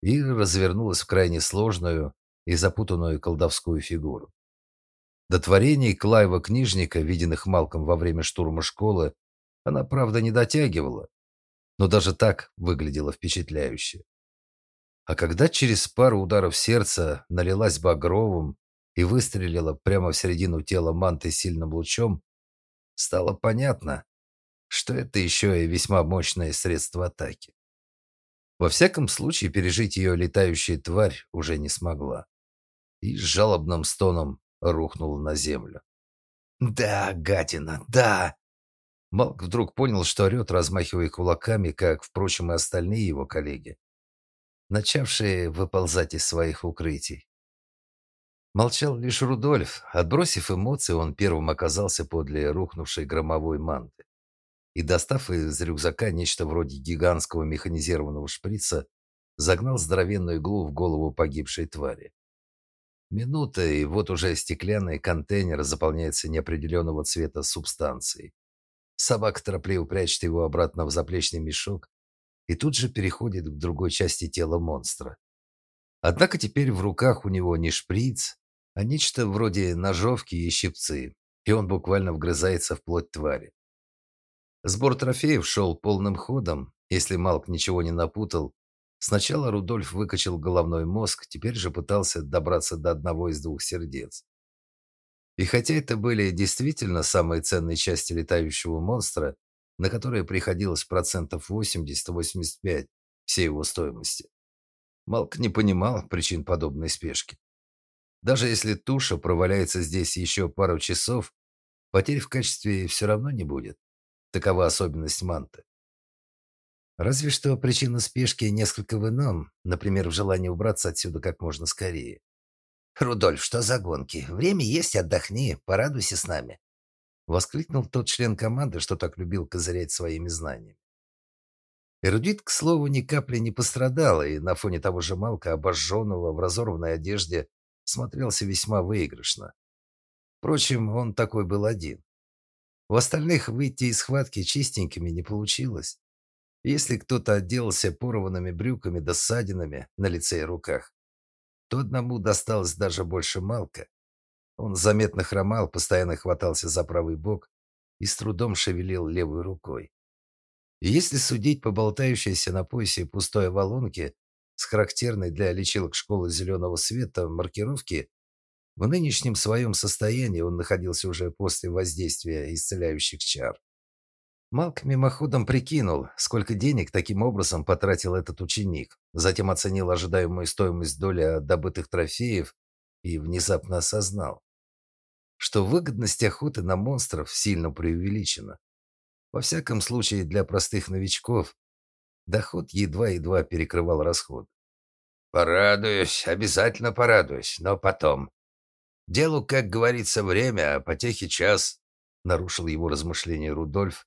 и развернулась в крайне сложную и запутанную колдовскую фигуру. До творений Клайва Книжника, виденных Малком во время штурма школы, она, правда, не дотягивала, но даже так выглядела впечатляюще. А когда через пару ударов сердца налилась багровым и выстрелила прямо в середину тела манты сильным лучом, стало понятно, что это еще и весьма мощное средство атаки. Во всяком случае, пережить ее летающая тварь уже не смогла. И с жалобным стоном рухнула на землю. «Да, гадина, да!» Малк вдруг понял, что орет, размахивая кулаками, как, впрочем, и остальные его коллеги, начавшие выползать из своих укрытий. Молчал лишь Рудольф. Отбросив эмоции, он первым оказался подле рухнувшей громовой манты и, достав из рюкзака нечто вроде гигантского механизированного шприца, загнал здоровенную иглу в голову погибшей твари. Минута, и вот уже стеклянный контейнер заполняется неопределенного цвета субстанцией. Собака торопливо прячет его обратно в заплечный мешок и тут же переходит к другой части тела монстра. Однако теперь в руках у него не шприц, а нечто вроде ножовки и щипцы, и он буквально вгрызается в плоть твари. Сбор трофеев шел полным ходом, если Малк ничего не напутал. Сначала Рудольф выкачал головной мозг, теперь же пытался добраться до одного из двух сердец. И хотя это были действительно самые ценные части летающего монстра, на которые приходилось процентов 80-85 всей его стоимости, Малк не понимал причин подобной спешки. Даже если туша проваляется здесь еще пару часов, потерь в качестве все равно не будет. Такова особенность манты. Разве что причина спешки несколько в ином, например, в желании убраться отсюда как можно скорее. «Рудольф, что за гонки? Время есть, отдохни, порадуйся с нами!» Воскликнул тот член команды, что так любил козырять своими знаниями. Эрудит, к слову, ни капли не пострадал, и на фоне того же Малка, обожженного в разорванной одежде, смотрелся весьма выигрышно. Впрочем, он такой был один. У остальных выйти из схватки чистенькими не получилось. Если кто-то отделался порванными брюками да ссадинами на лице и руках, то одному досталось даже больше Малка. Он заметно хромал, постоянно хватался за правый бок и с трудом шевелил левой рукой. Если судить по болтающейся на поясе пустой волонке с характерной для лечилок школы зеленого света маркировки, в нынешнем своем состоянии он находился уже после воздействия исцеляющих чар. Малк мимоходом прикинул, сколько денег таким образом потратил этот ученик, затем оценил ожидаемую стоимость доли добытых трофеев и внезапно осознал, что выгодность охоты на монстров сильно преувеличена. Во всяком случае, для простых новичков доход едва-едва перекрывал расход. «Порадуюсь, обязательно порадуюсь, но потом», Делу, как говорится, время, а потехи час, нарушил его размышления Рудольф,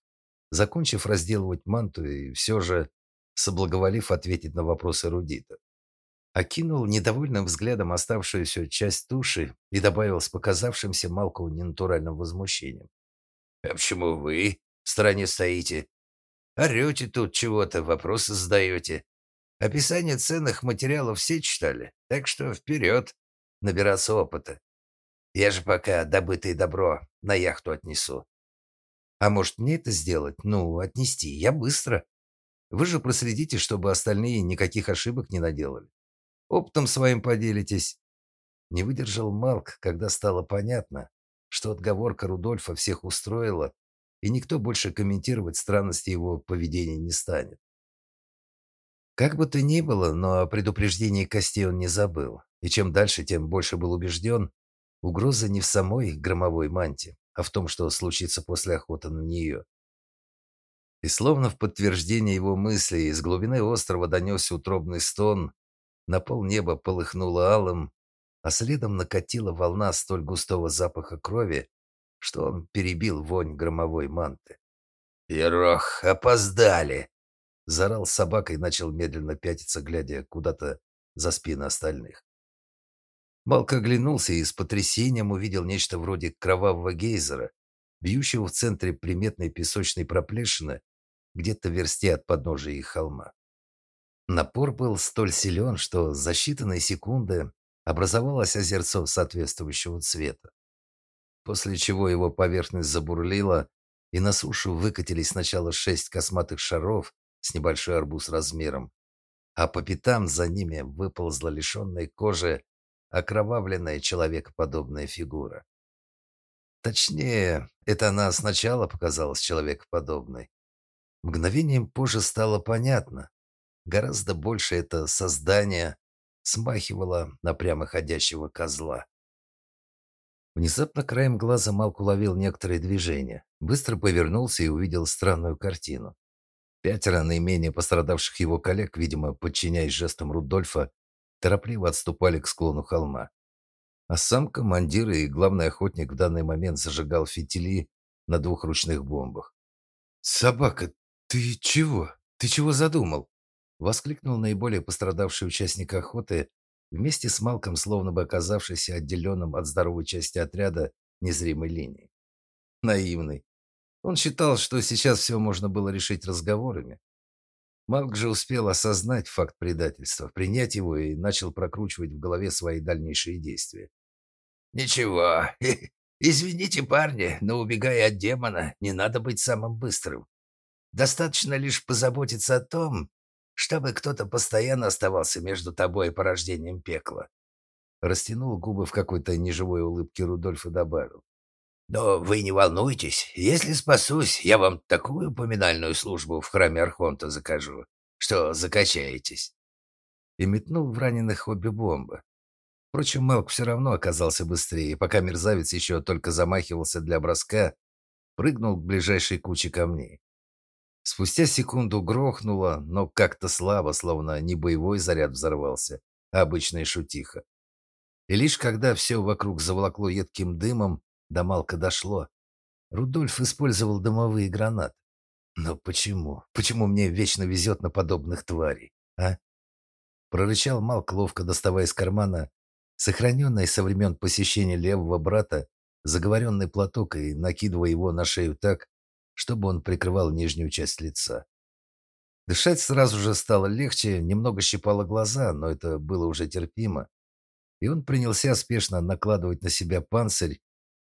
закончив разделывать манту и все же соблаговолив ответить на вопросы эрудита. Окинул недовольным взглядом оставшуюся часть туши и добавил с показавшимся Малкову ненатуральным возмущением. «А почему вы в стороне стоите? Орете тут чего-то, вопросы задаете. Описание ценных материалов все читали, так что вперед, набираться опыта. Я же пока добытое добро на яхту отнесу. А может, мне это сделать? Ну, отнести. Я быстро. Вы же проследите, чтобы остальные никаких ошибок не наделали. Опытом своим поделитесь. Не выдержал Малк, когда стало понятно, что отговорка Рудольфа всех устроила, и никто больше комментировать странности его поведения не станет. Как бы то ни было, но о предупреждении Костей он не забыл, и чем дальше, тем больше был убежден, Угроза не в самой громовой манте, а в том, что случится после охоты на нее. И словно в подтверждение его мыслей из глубины острова донесся утробный стон, на пол неба полыхнуло алым, а следом накатила волна столь густого запаха крови, что он перебил вонь громовой манты. «Ерох, опоздали!» Заорал собака и начал медленно пятиться, глядя куда-то за спины остальных. Малк оглянулся и с потрясением увидел нечто вроде кровавого гейзера, бьющего в центре приметной песочной проплешины, где-то в версте от подножия их холма. Напор был столь силен, что за считанные секунды образовалось озерцо соответствующего цвета. После чего его поверхность забурлила, и на сушу выкатились сначала шесть косматых шаров с небольшой арбуз размером, а по пятам за ними выползла лишенная кожи окровавленная человекоподобная фигура. Точнее, это она сначала показалась человекоподобной. Мгновением позже стало понятно. Гораздо больше это создание смахивало на прямоходящего козла. Внезапно краем глаза Малк уловил некоторые движения, быстро повернулся и увидел странную картину. Пятеро наименее пострадавших его коллег, видимо, подчиняясь жестам Рудольфа, торопливо отступали к склону холма. А сам командир и главный охотник в данный момент зажигал фитили на двух ручных бомбах. «Собака, ты чего? Ты чего задумал?» Воскликнул наиболее пострадавший участник охоты, вместе с Малком, словно бы оказавшийся отделенным от здоровой части отряда незримой линии. Наивный. Он считал, что сейчас все можно было решить разговорами. Малк же успел осознать факт предательства, принять его и начал прокручивать в голове свои дальнейшие действия. «Ничего. Извините, парни, но убегая от демона, не надо быть самым быстрым. Достаточно лишь позаботиться о том, чтобы кто-то постоянно оставался между тобой и порождением пекла». Растянул губы в какой-то неживой улыбке Рудольф и добавил. «Но вы не волнуйтесь. Если спасусь, я вам такую поминальную службу в храме Архонта закажу, что закачаетесь». И метнул в раненых обе бомбы. Впрочем, Мелк все равно оказался быстрее, пока мерзавец еще только замахивался для броска, прыгнул к ближайшей куче камней. Спустя секунду грохнуло, но как-то слабо, словно не боевой заряд взорвался, а обычная шутиха. И лишь когда все вокруг заволокло едким дымом, до Малка дошло. Рудольф использовал дымовые гранаты. Но почему? Почему мне вечно везет на подобных тварей, а? Прорычал Малк, ловко доставая из кармана сохраненный со времен посещения левого брата заговоренный платок и накидывая его на шею так, чтобы он прикрывал нижнюю часть лица. Дышать сразу же стало легче, немного щипало глаза, но это было уже терпимо. И он принялся спешно накладывать на себя панцирь,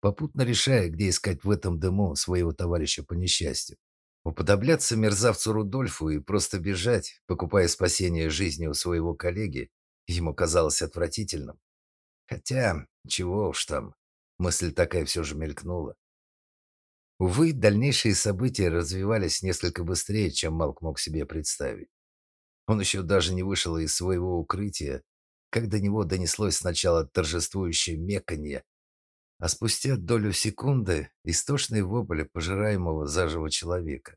попутно решая, где искать в этом дыму своего товарища по несчастью. Уподобляться мерзавцу Рудольфу и просто бежать, покупая спасение жизни у своего коллеги, ему казалось отвратительным. Хотя, чего уж там, мысль такая все же мелькнула. Увы, дальнейшие события развивались несколько быстрее, чем Малк мог себе представить. Он еще даже не вышел из своего укрытия, как до него донеслось сначала торжествующее меканье, а спустя долю секунды истошный вопль пожираемого заживо человека.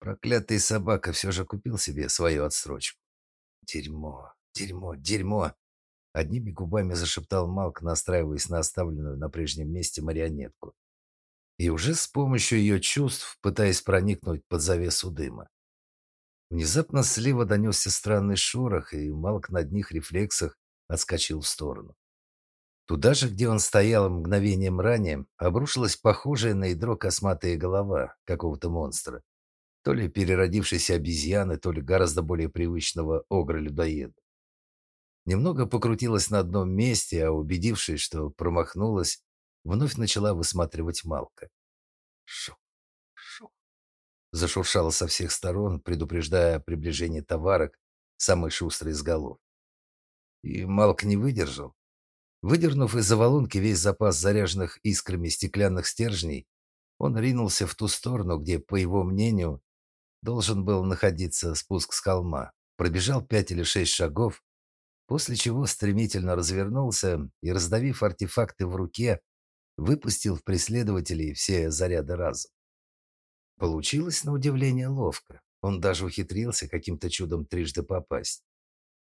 Проклятый собака все же купил себе свою отсрочку. Дерьмо, дерьмо, дерьмо. Одними губами зашептал Малк, настраиваясь на оставленную на прежнем месте марионетку. И уже с помощью ее чувств, пытаясь проникнуть под завесу дыма. Внезапно слева донесся странный шорох, и Малк на одних рефлексах отскочил в сторону. Туда же, где он стоял мгновением ранее, обрушилась похожая на ядро косматая голова какого-то монстра. То ли переродившейся обезьяны, то ли гораздо более привычного огра-людоеда. Немного покрутилась на одном месте, а убедившись, что промахнулась, вновь начала высматривать Малка. Шух, шух. Зашуршала со всех сторон, предупреждая о приближении товарок, самый шустрый из голов. И Малк не выдержал. Выдернув из завалунки весь запас заряженных искрами стеклянных стержней, он ринулся в ту сторону, где, по его мнению, должен был находиться спуск с холма. Пробежал пять или шесть шагов после чего стремительно развернулся и, раздавив артефакты в руке, выпустил в преследователей все заряды разом. Получилось на удивление ловко. Он даже ухитрился каким-то чудом трижды попасть,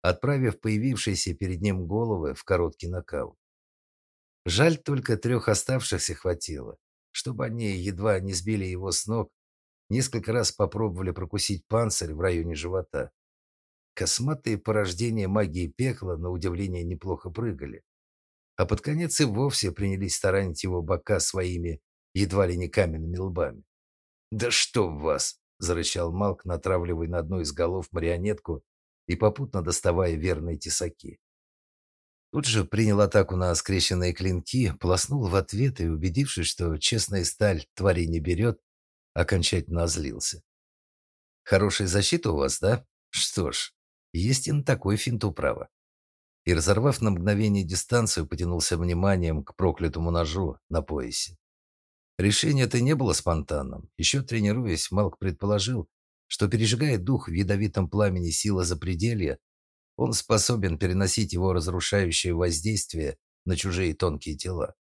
отправив появившиеся перед ним головы в короткий нокаут. Жаль, только трех оставшихся хватило, чтобы они едва не сбили его с ног, несколько раз попробовали прокусить панцирь в районе живота. Косматые порождения магии пекла, на удивление, неплохо прыгали. А под конец и вовсе принялись старанить его бока своими едва ли не каменными лбами. «Да что в вас!» – зарычал Малк, натравливая на одну из голов марионетку и попутно доставая верные тесаки. Тут же принял атаку на скрещенные клинки, полоснул в ответ и, убедившись, что честная сталь твари не берет, окончательно озлился. «Хорошая защита у вас, да? Что ж, есть и на такой финт управа». И, разорвав на мгновение дистанцию, потянулся вниманием к проклятому ножу на поясе. Решение это не было спонтанным. Еще тренируясь, Малк предположил, что пережигает дух в ядовитом пламени сила запределья, он способен переносить его разрушающее воздействие на чужие тонкие тела.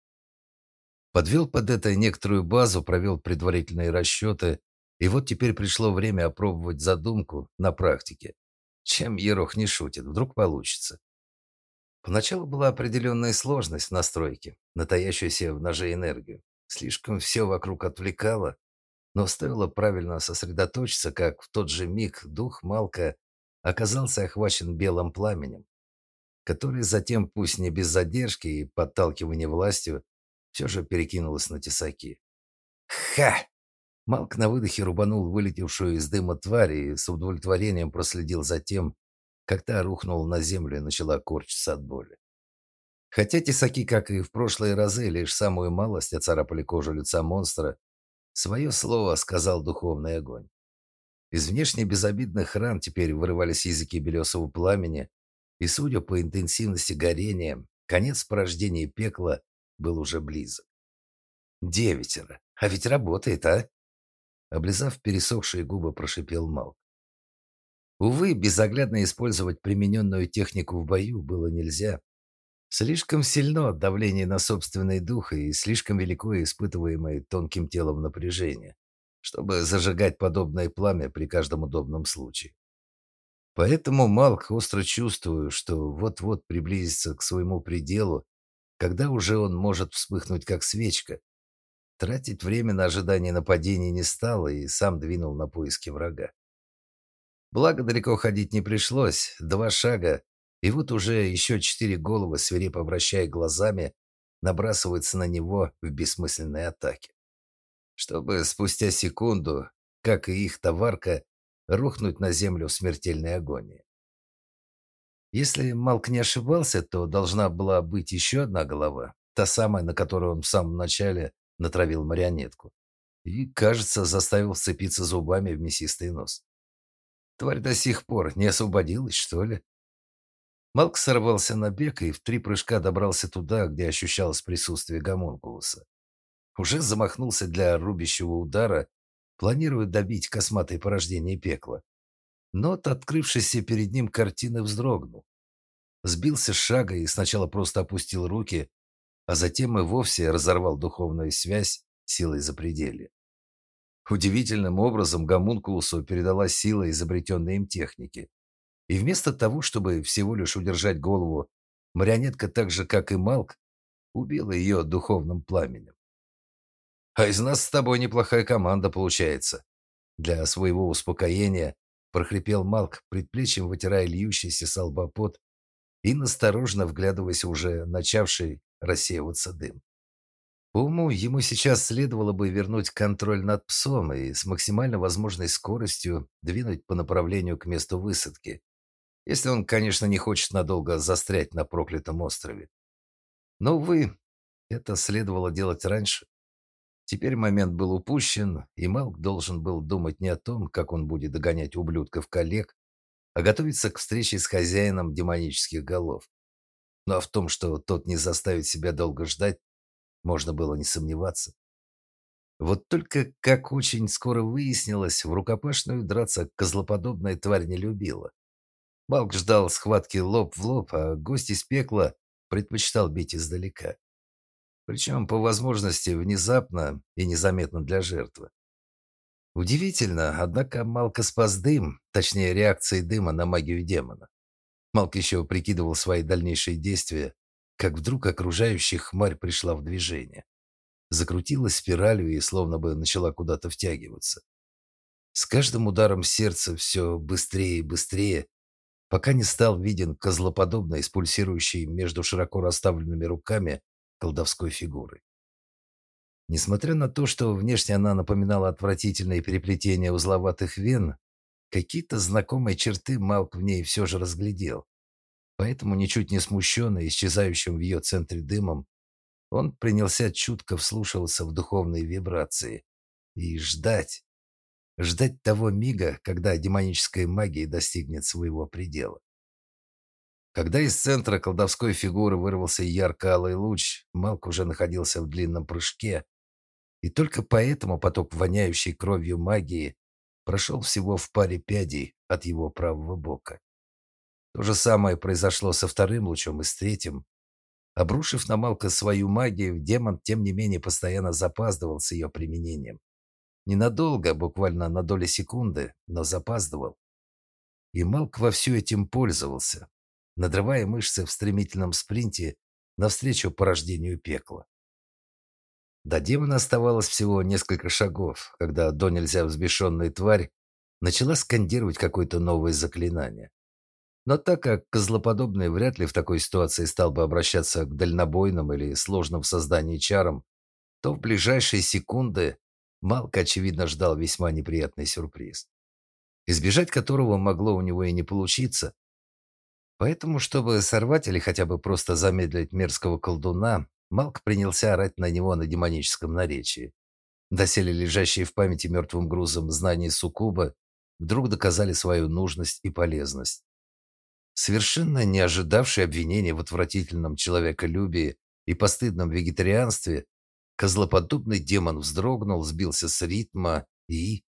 Подвел под это некоторую базу, провел предварительные расчеты, и вот теперь пришло время опробовать задумку на практике. Чем Ерох не шутит, вдруг получится. Поначалу была определенная сложность в настройке, натаящаяся в ноже энергию. Слишком все вокруг отвлекало, но стоило правильно сосредоточиться, как в тот же миг дух Малка оказался охвачен белым пламенем, который затем, пусть не без задержки и подталкивания властью, все же перекинулось на тесаки. «Ха!» Малк на выдохе рубанул вылетевшую из дыма тварь и с удовлетворением проследил за тем, как та рухнула на землю и начала корчиться от боли. Хотя тесаки, как и в прошлые разы, лишь самую малость оцарапали кожу лица монстра, свое слово сказал духовный огонь. Из внешне безобидных ран теперь вырывались языки белесого пламени, и, судя по интенсивности горения, конец порождения пекла был уже близок. Девятеро. А ведь работает, а? Облизав пересохшие губы, прошипел Малк. Увы, безоглядно использовать примененную технику в бою было нельзя. Слишком сильно давление на собственный дух и слишком велико испытываемое тонким телом напряжение, чтобы зажигать подобное пламя при каждом удобном случае. Поэтому Малк остро чувствую, что вот-вот приблизится к своему пределу, когда уже он может вспыхнуть как свечка. Тратить время на ожидание нападения не стал и сам двинул на поиски врага. Благо далеко ходить не пришлось, два шага, и вот уже еще четыре головы, свирепо вращая глазами, набрасываются на него в бессмысленной атаке. Чтобы спустя секунду, как и их товарка, рухнуть на землю в смертельной агонии. Если Малк не ошибался, то должна была быть еще одна голова, та самая, на которую он в самом начале натравил марионетку. И, кажется, заставил сцепиться зубами в мясистый нос. Тварь до сих пор не освободилась, что ли? Малк сорвался на бег и в три прыжка добрался туда, где ощущалось присутствие гомункулуса. Уже замахнулся для рубящего удара, планируя добить косматое порождение пекла. Но от открывшейся перед ним картины вздрогнул. Сбился с шага и сначала просто опустил руки, а затем и вовсе разорвал духовную связь силой запределья. Удивительным образом гомункулусу передалась сила изобретенной им техники. И вместо того, чтобы всего лишь удержать голову, марионетка так же, как и Малк, убила ее духовным пламенем. «А из нас с тобой неплохая команда получается». Для своего успокоения прохрипел Малк, предплечьем вытирая льющийся с и настороженно вглядываясь уже начавший рассеиваться дым. По уму ему сейчас следовало бы вернуть контроль над псом и с максимально возможной скоростью двинуть по направлению к месту высадки, если он, конечно, не хочет надолго застрять на проклятом острове. Но, увы, это следовало делать раньше. Теперь момент был упущен, и Малк должен был думать не о том, как он будет догонять ублюдков-коллег, а готовиться к встрече с хозяином демонических голов. Но в том, что тот не заставит себя долго ждать, можно было не сомневаться. Вот только, как очень скоро выяснилось, в рукопашную драться козлоподобная тварь не любила. Малк ждал схватки лоб в лоб, а гость из пекла предпочитал бить издалека. Причем, по возможности, внезапно и незаметно для жертвы. Удивительно, однако Малка спас дым, точнее реакции дыма на магию демона. Малк еще прикидывал свои дальнейшие действия, как вдруг окружающая хмарь пришла в движение. Закрутилась спиралью и словно бы начала куда-то втягиваться. С каждым ударом сердца все быстрее и быстрее, пока не стал виден козлоподобный, спульсирующий между широко расставленными руками колдовской фигуры. Несмотря на то, что внешне она напоминала отвратительное переплетение узловатых вен, какие-то знакомые черты Малк в ней все же разглядел. Поэтому, ничуть не смущенный исчезающим в ее центре дымом, он принялся чутко вслушиваться в духовные вибрации и ждать, ждать того мига, когда демоническая магия достигнет своего предела. Когда из центра колдовской фигуры вырвался ярко-алый луч, Малк уже находился в длинном прыжке, и только поэтому поток воняющей кровью магии прошел всего в паре пядей от его правого бока. То же самое произошло со вторым лучом и с третьим. Обрушив на Малка свою магию, демон, тем не менее, постоянно запаздывал с ее применением. Ненадолго, буквально на доли секунды, но запаздывал. И Малк вовсю этим пользовался, надрывая мышцы в стремительном спринте навстречу порождению пекла. До демона оставалось всего несколько шагов, когда до нельзя взбешенная тварь начала скандировать какое-то новое заклинание. Но так как козлоподобный вряд ли в такой ситуации стал бы обращаться к дальнобойным или сложным в создании чарам, то в ближайшие секунды Малк, очевидно, ждал весьма неприятный сюрприз, избежать которого могло у него и не получиться. Поэтому, чтобы сорвать или хотя бы просто замедлить мерзкого колдуна, Малк принялся орать на него на демоническом наречии. Доселе лежащие в памяти мертвым грузом знания Сукуба вдруг доказали свою нужность и полезность. Совершенно не ожидавший обвинения в отвратительном человеколюбии и постыдном вегетарианстве, козлоподобный демон вздрогнул, сбился с ритма и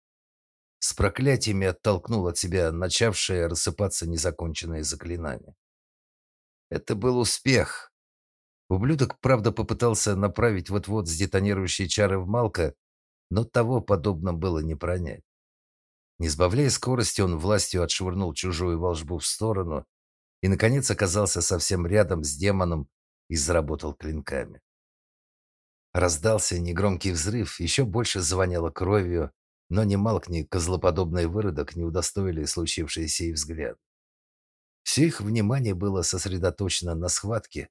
с проклятиями оттолкнул от себя начавшее рассыпаться незаконченное заклинание. Это был успех, Ублюдок, правда, попытался направить вот-вот сдетонирующие чары в Малка, но того подобно было не пронять. Не сбавляя скорости, он властью отшвырнул чужую волшбу в сторону и, наконец, оказался совсем рядом с демоном и заработал клинками. Раздался негромкий взрыв, еще больше звонило кровью, но ни Малк, ни козлоподобный выродок не удостоили случившееся и взгляд. Все их внимание было сосредоточено на схватке,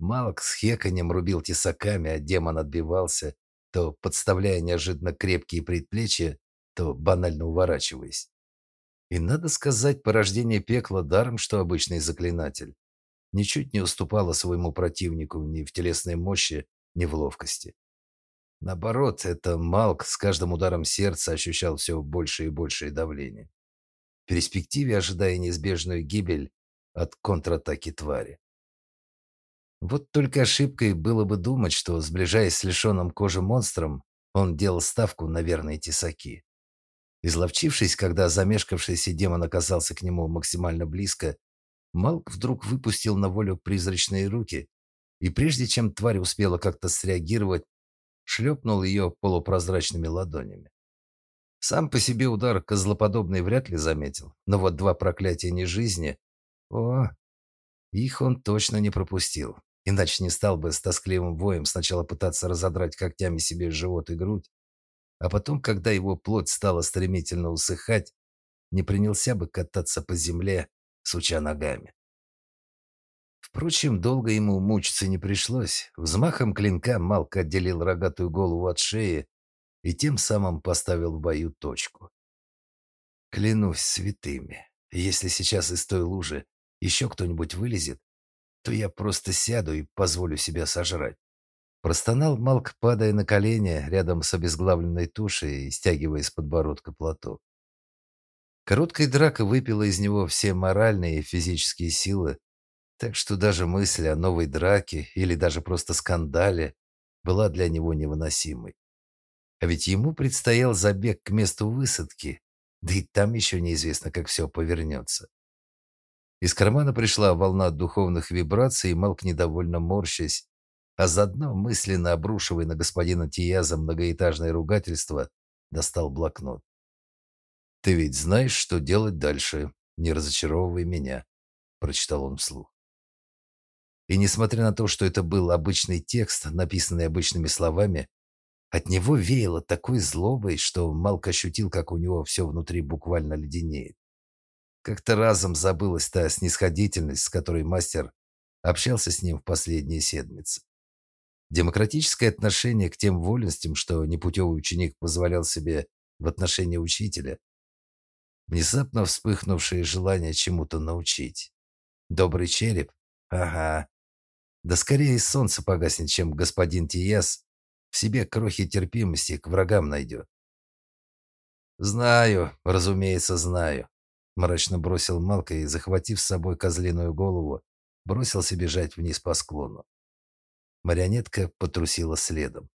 Малк с хеканем рубил тесаками, а демон отбивался, то подставляя неожиданно крепкие предплечья, то банально уворачиваясь. И надо сказать, порождение пекла даром, что обычный заклинатель, ничуть не уступало своему противнику ни в телесной мощи, ни в ловкости. Наоборот, это Малк с каждым ударом сердца ощущал все больше и большее давление. В перспективе ожидая неизбежную гибель от контратаки твари. Вот только ошибкой было бы думать, что, сближаясь с лишенным кожи монстром, он делал ставку на верные тесаки. Изловчившись, когда замешкавшийся демон оказался к нему максимально близко, Малк вдруг выпустил на волю призрачные руки, и прежде чем тварь успела как-то среагировать, шлепнул ее полупрозрачными ладонями. Сам по себе удар козлоподобный вряд ли заметил, но вот два проклятия нежизни... О, их он точно не пропустил. Иначе не стал бы с тоскливым воем сначала пытаться разодрать когтями себе живот и грудь, а потом, когда его плоть стала стремительно усыхать, не принялся бы кататься по земле, суча ногами. Впрочем, долго ему мучиться не пришлось. Взмахом клинка Малк отделил рогатую голову от шеи и тем самым поставил в бою точку. Клянусь святыми, если сейчас из той лужи еще кто-нибудь вылезет, то я просто сяду и позволю себя сожрать. Простонал Малк, падая на колени рядом с обезглавленной тушей и стягивая с подбородка платок. Короткая драка выпила из него все моральные и физические силы, так что даже мысль о новой драке или даже просто скандале была для него невыносимой. А ведь ему предстоял забег к месту высадки, да и там еще неизвестно, как все повернется. Из кармана пришла волна духовных вибраций, и Малк, недовольно морщась, а заодно мысленно обрушивая на господина Тияза многоэтажное ругательство, достал блокнот. «Ты ведь знаешь, что делать дальше. Не разочаровывай меня», — прочитал он вслух. И несмотря на то, что это был обычный текст, написанный обычными словами, от него веяло такой злобой, что Малк ощутил, как у него все внутри буквально леденеет. Как-то разом забылась та снисходительность, с которой мастер общался с ним в последние седмицы. Демократическое отношение к тем вольностям, что непутевый ученик позволял себе в отношении учителя. Внезапно вспыхнувшее желание чему-то научить. Добрый череп? Ага. Да скорее солнце погаснет, чем господин Тиес в себе крохи терпимости к врагам найдет. «Знаю, разумеется, знаю», мрачно бросил Малка и, захватив с собой козлиную голову, бросился бежать вниз по склону. Марионетка потрусила следом.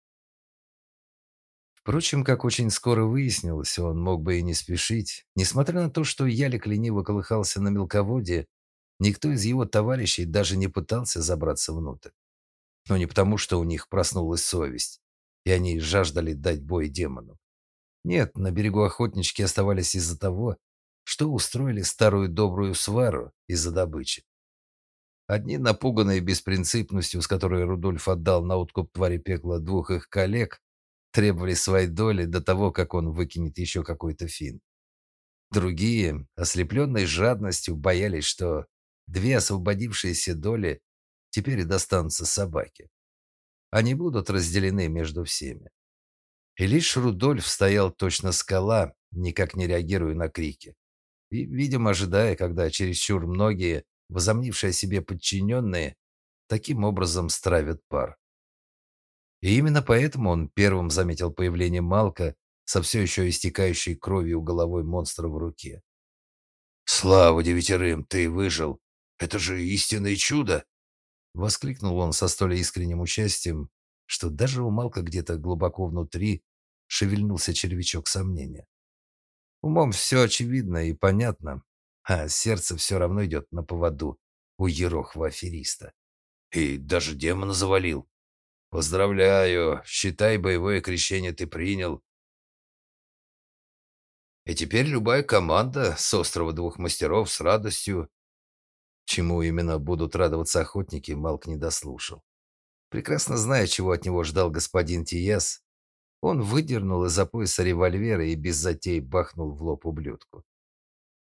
Впрочем, как очень скоро выяснилось, он мог бы и не спешить. Несмотря на то, что Ялик лениво колыхался на мелководье, никто из его товарищей даже не пытался забраться внутрь. Но не потому, что у них проснулась совесть, и они жаждали дать бой демонам. Нет, на берегу охотнички оставались из-за того, что устроили старую добрую свару из-за добычи. Одни, напуганные беспринципностью, с которой Рудольф отдал на откуп твари пекла двух их коллег, требовали своей доли до того, как он выкинет еще какой-то фин. Другие, ослепленные жадностью, боялись, что две освободившиеся доли теперь достанутся собаке. Они будут разделены между всеми. И лишь Рудольф стоял точно скала, никак не реагируя на крики и, видимо, ожидая, когда чересчур многие, возомнившие себе подчиненные, таким образом стравят пар. И именно поэтому он первым заметил появление Малка со все еще истекающей кровью головой монстра в руке. «Слава девятерым, ты выжил! Это же истинное чудо!» Воскликнул он со столь искренним участием, что даже у Малка где-то глубоко внутри шевельнулся червячок сомнения. Умом все очевидно и понятно, а сердце все равно идет на поводу у Ерохова-афериста. И даже демона завалил. Поздравляю, считай, боевое крещение ты принял. И теперь любая команда с острова двух мастеров с радостью... Чему именно будут радоваться охотники, Малк не дослушал. Прекрасно зная, чего от него ждал господин Тиес, он выдернул из-за пояса револьвер и без затей бахнул в лоб ублюдку.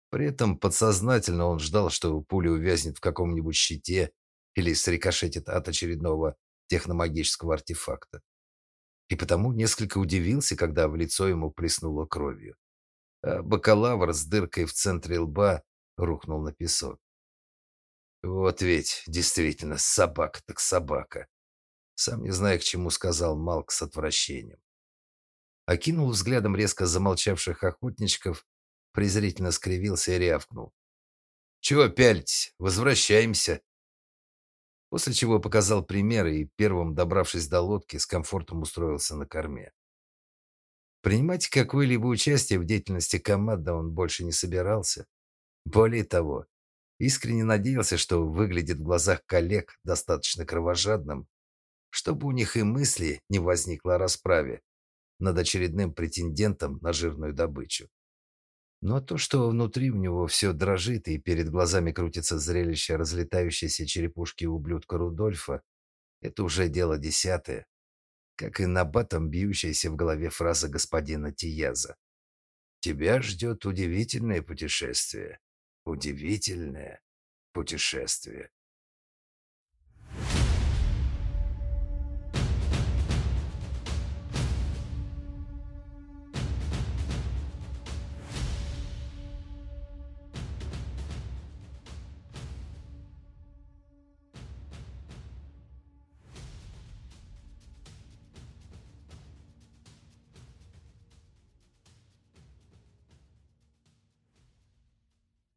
При этом подсознательно он ждал, что пуля увязнет в каком-нибудь щите или срикошетит от очередного техномагического артефакта. И потому несколько удивился, когда в лицо ему плеснуло кровью. А бакалавр с дыркой в центре лба рухнул на песок. Вот ведь, действительно, собака так собака. Сам не знаю, к чему сказал Малк с отвращением окинул взглядом резко замолчавших охотничков, презрительно скривился и рявкнул. «Чего пялитесь? Возвращаемся!» После чего показал примеры и, первым добравшись до лодки, с комфортом устроился на корме. Принимать какое-либо участие в деятельности команды он больше не собирался. Более того, искренне надеялся, что выглядит в глазах коллег достаточно кровожадным, чтобы у них и мысли не возникло о расправе, над очередным претендентом на жирную добычу. Но то, что внутри у него все дрожит и перед глазами крутится зрелище разлетающейся черепушки ублюдка Рудольфа, это уже дело десятое, как и набатом бьющаяся в голове фраза господина Тияза. «Тебя ждет удивительное путешествие. Удивительное путешествие».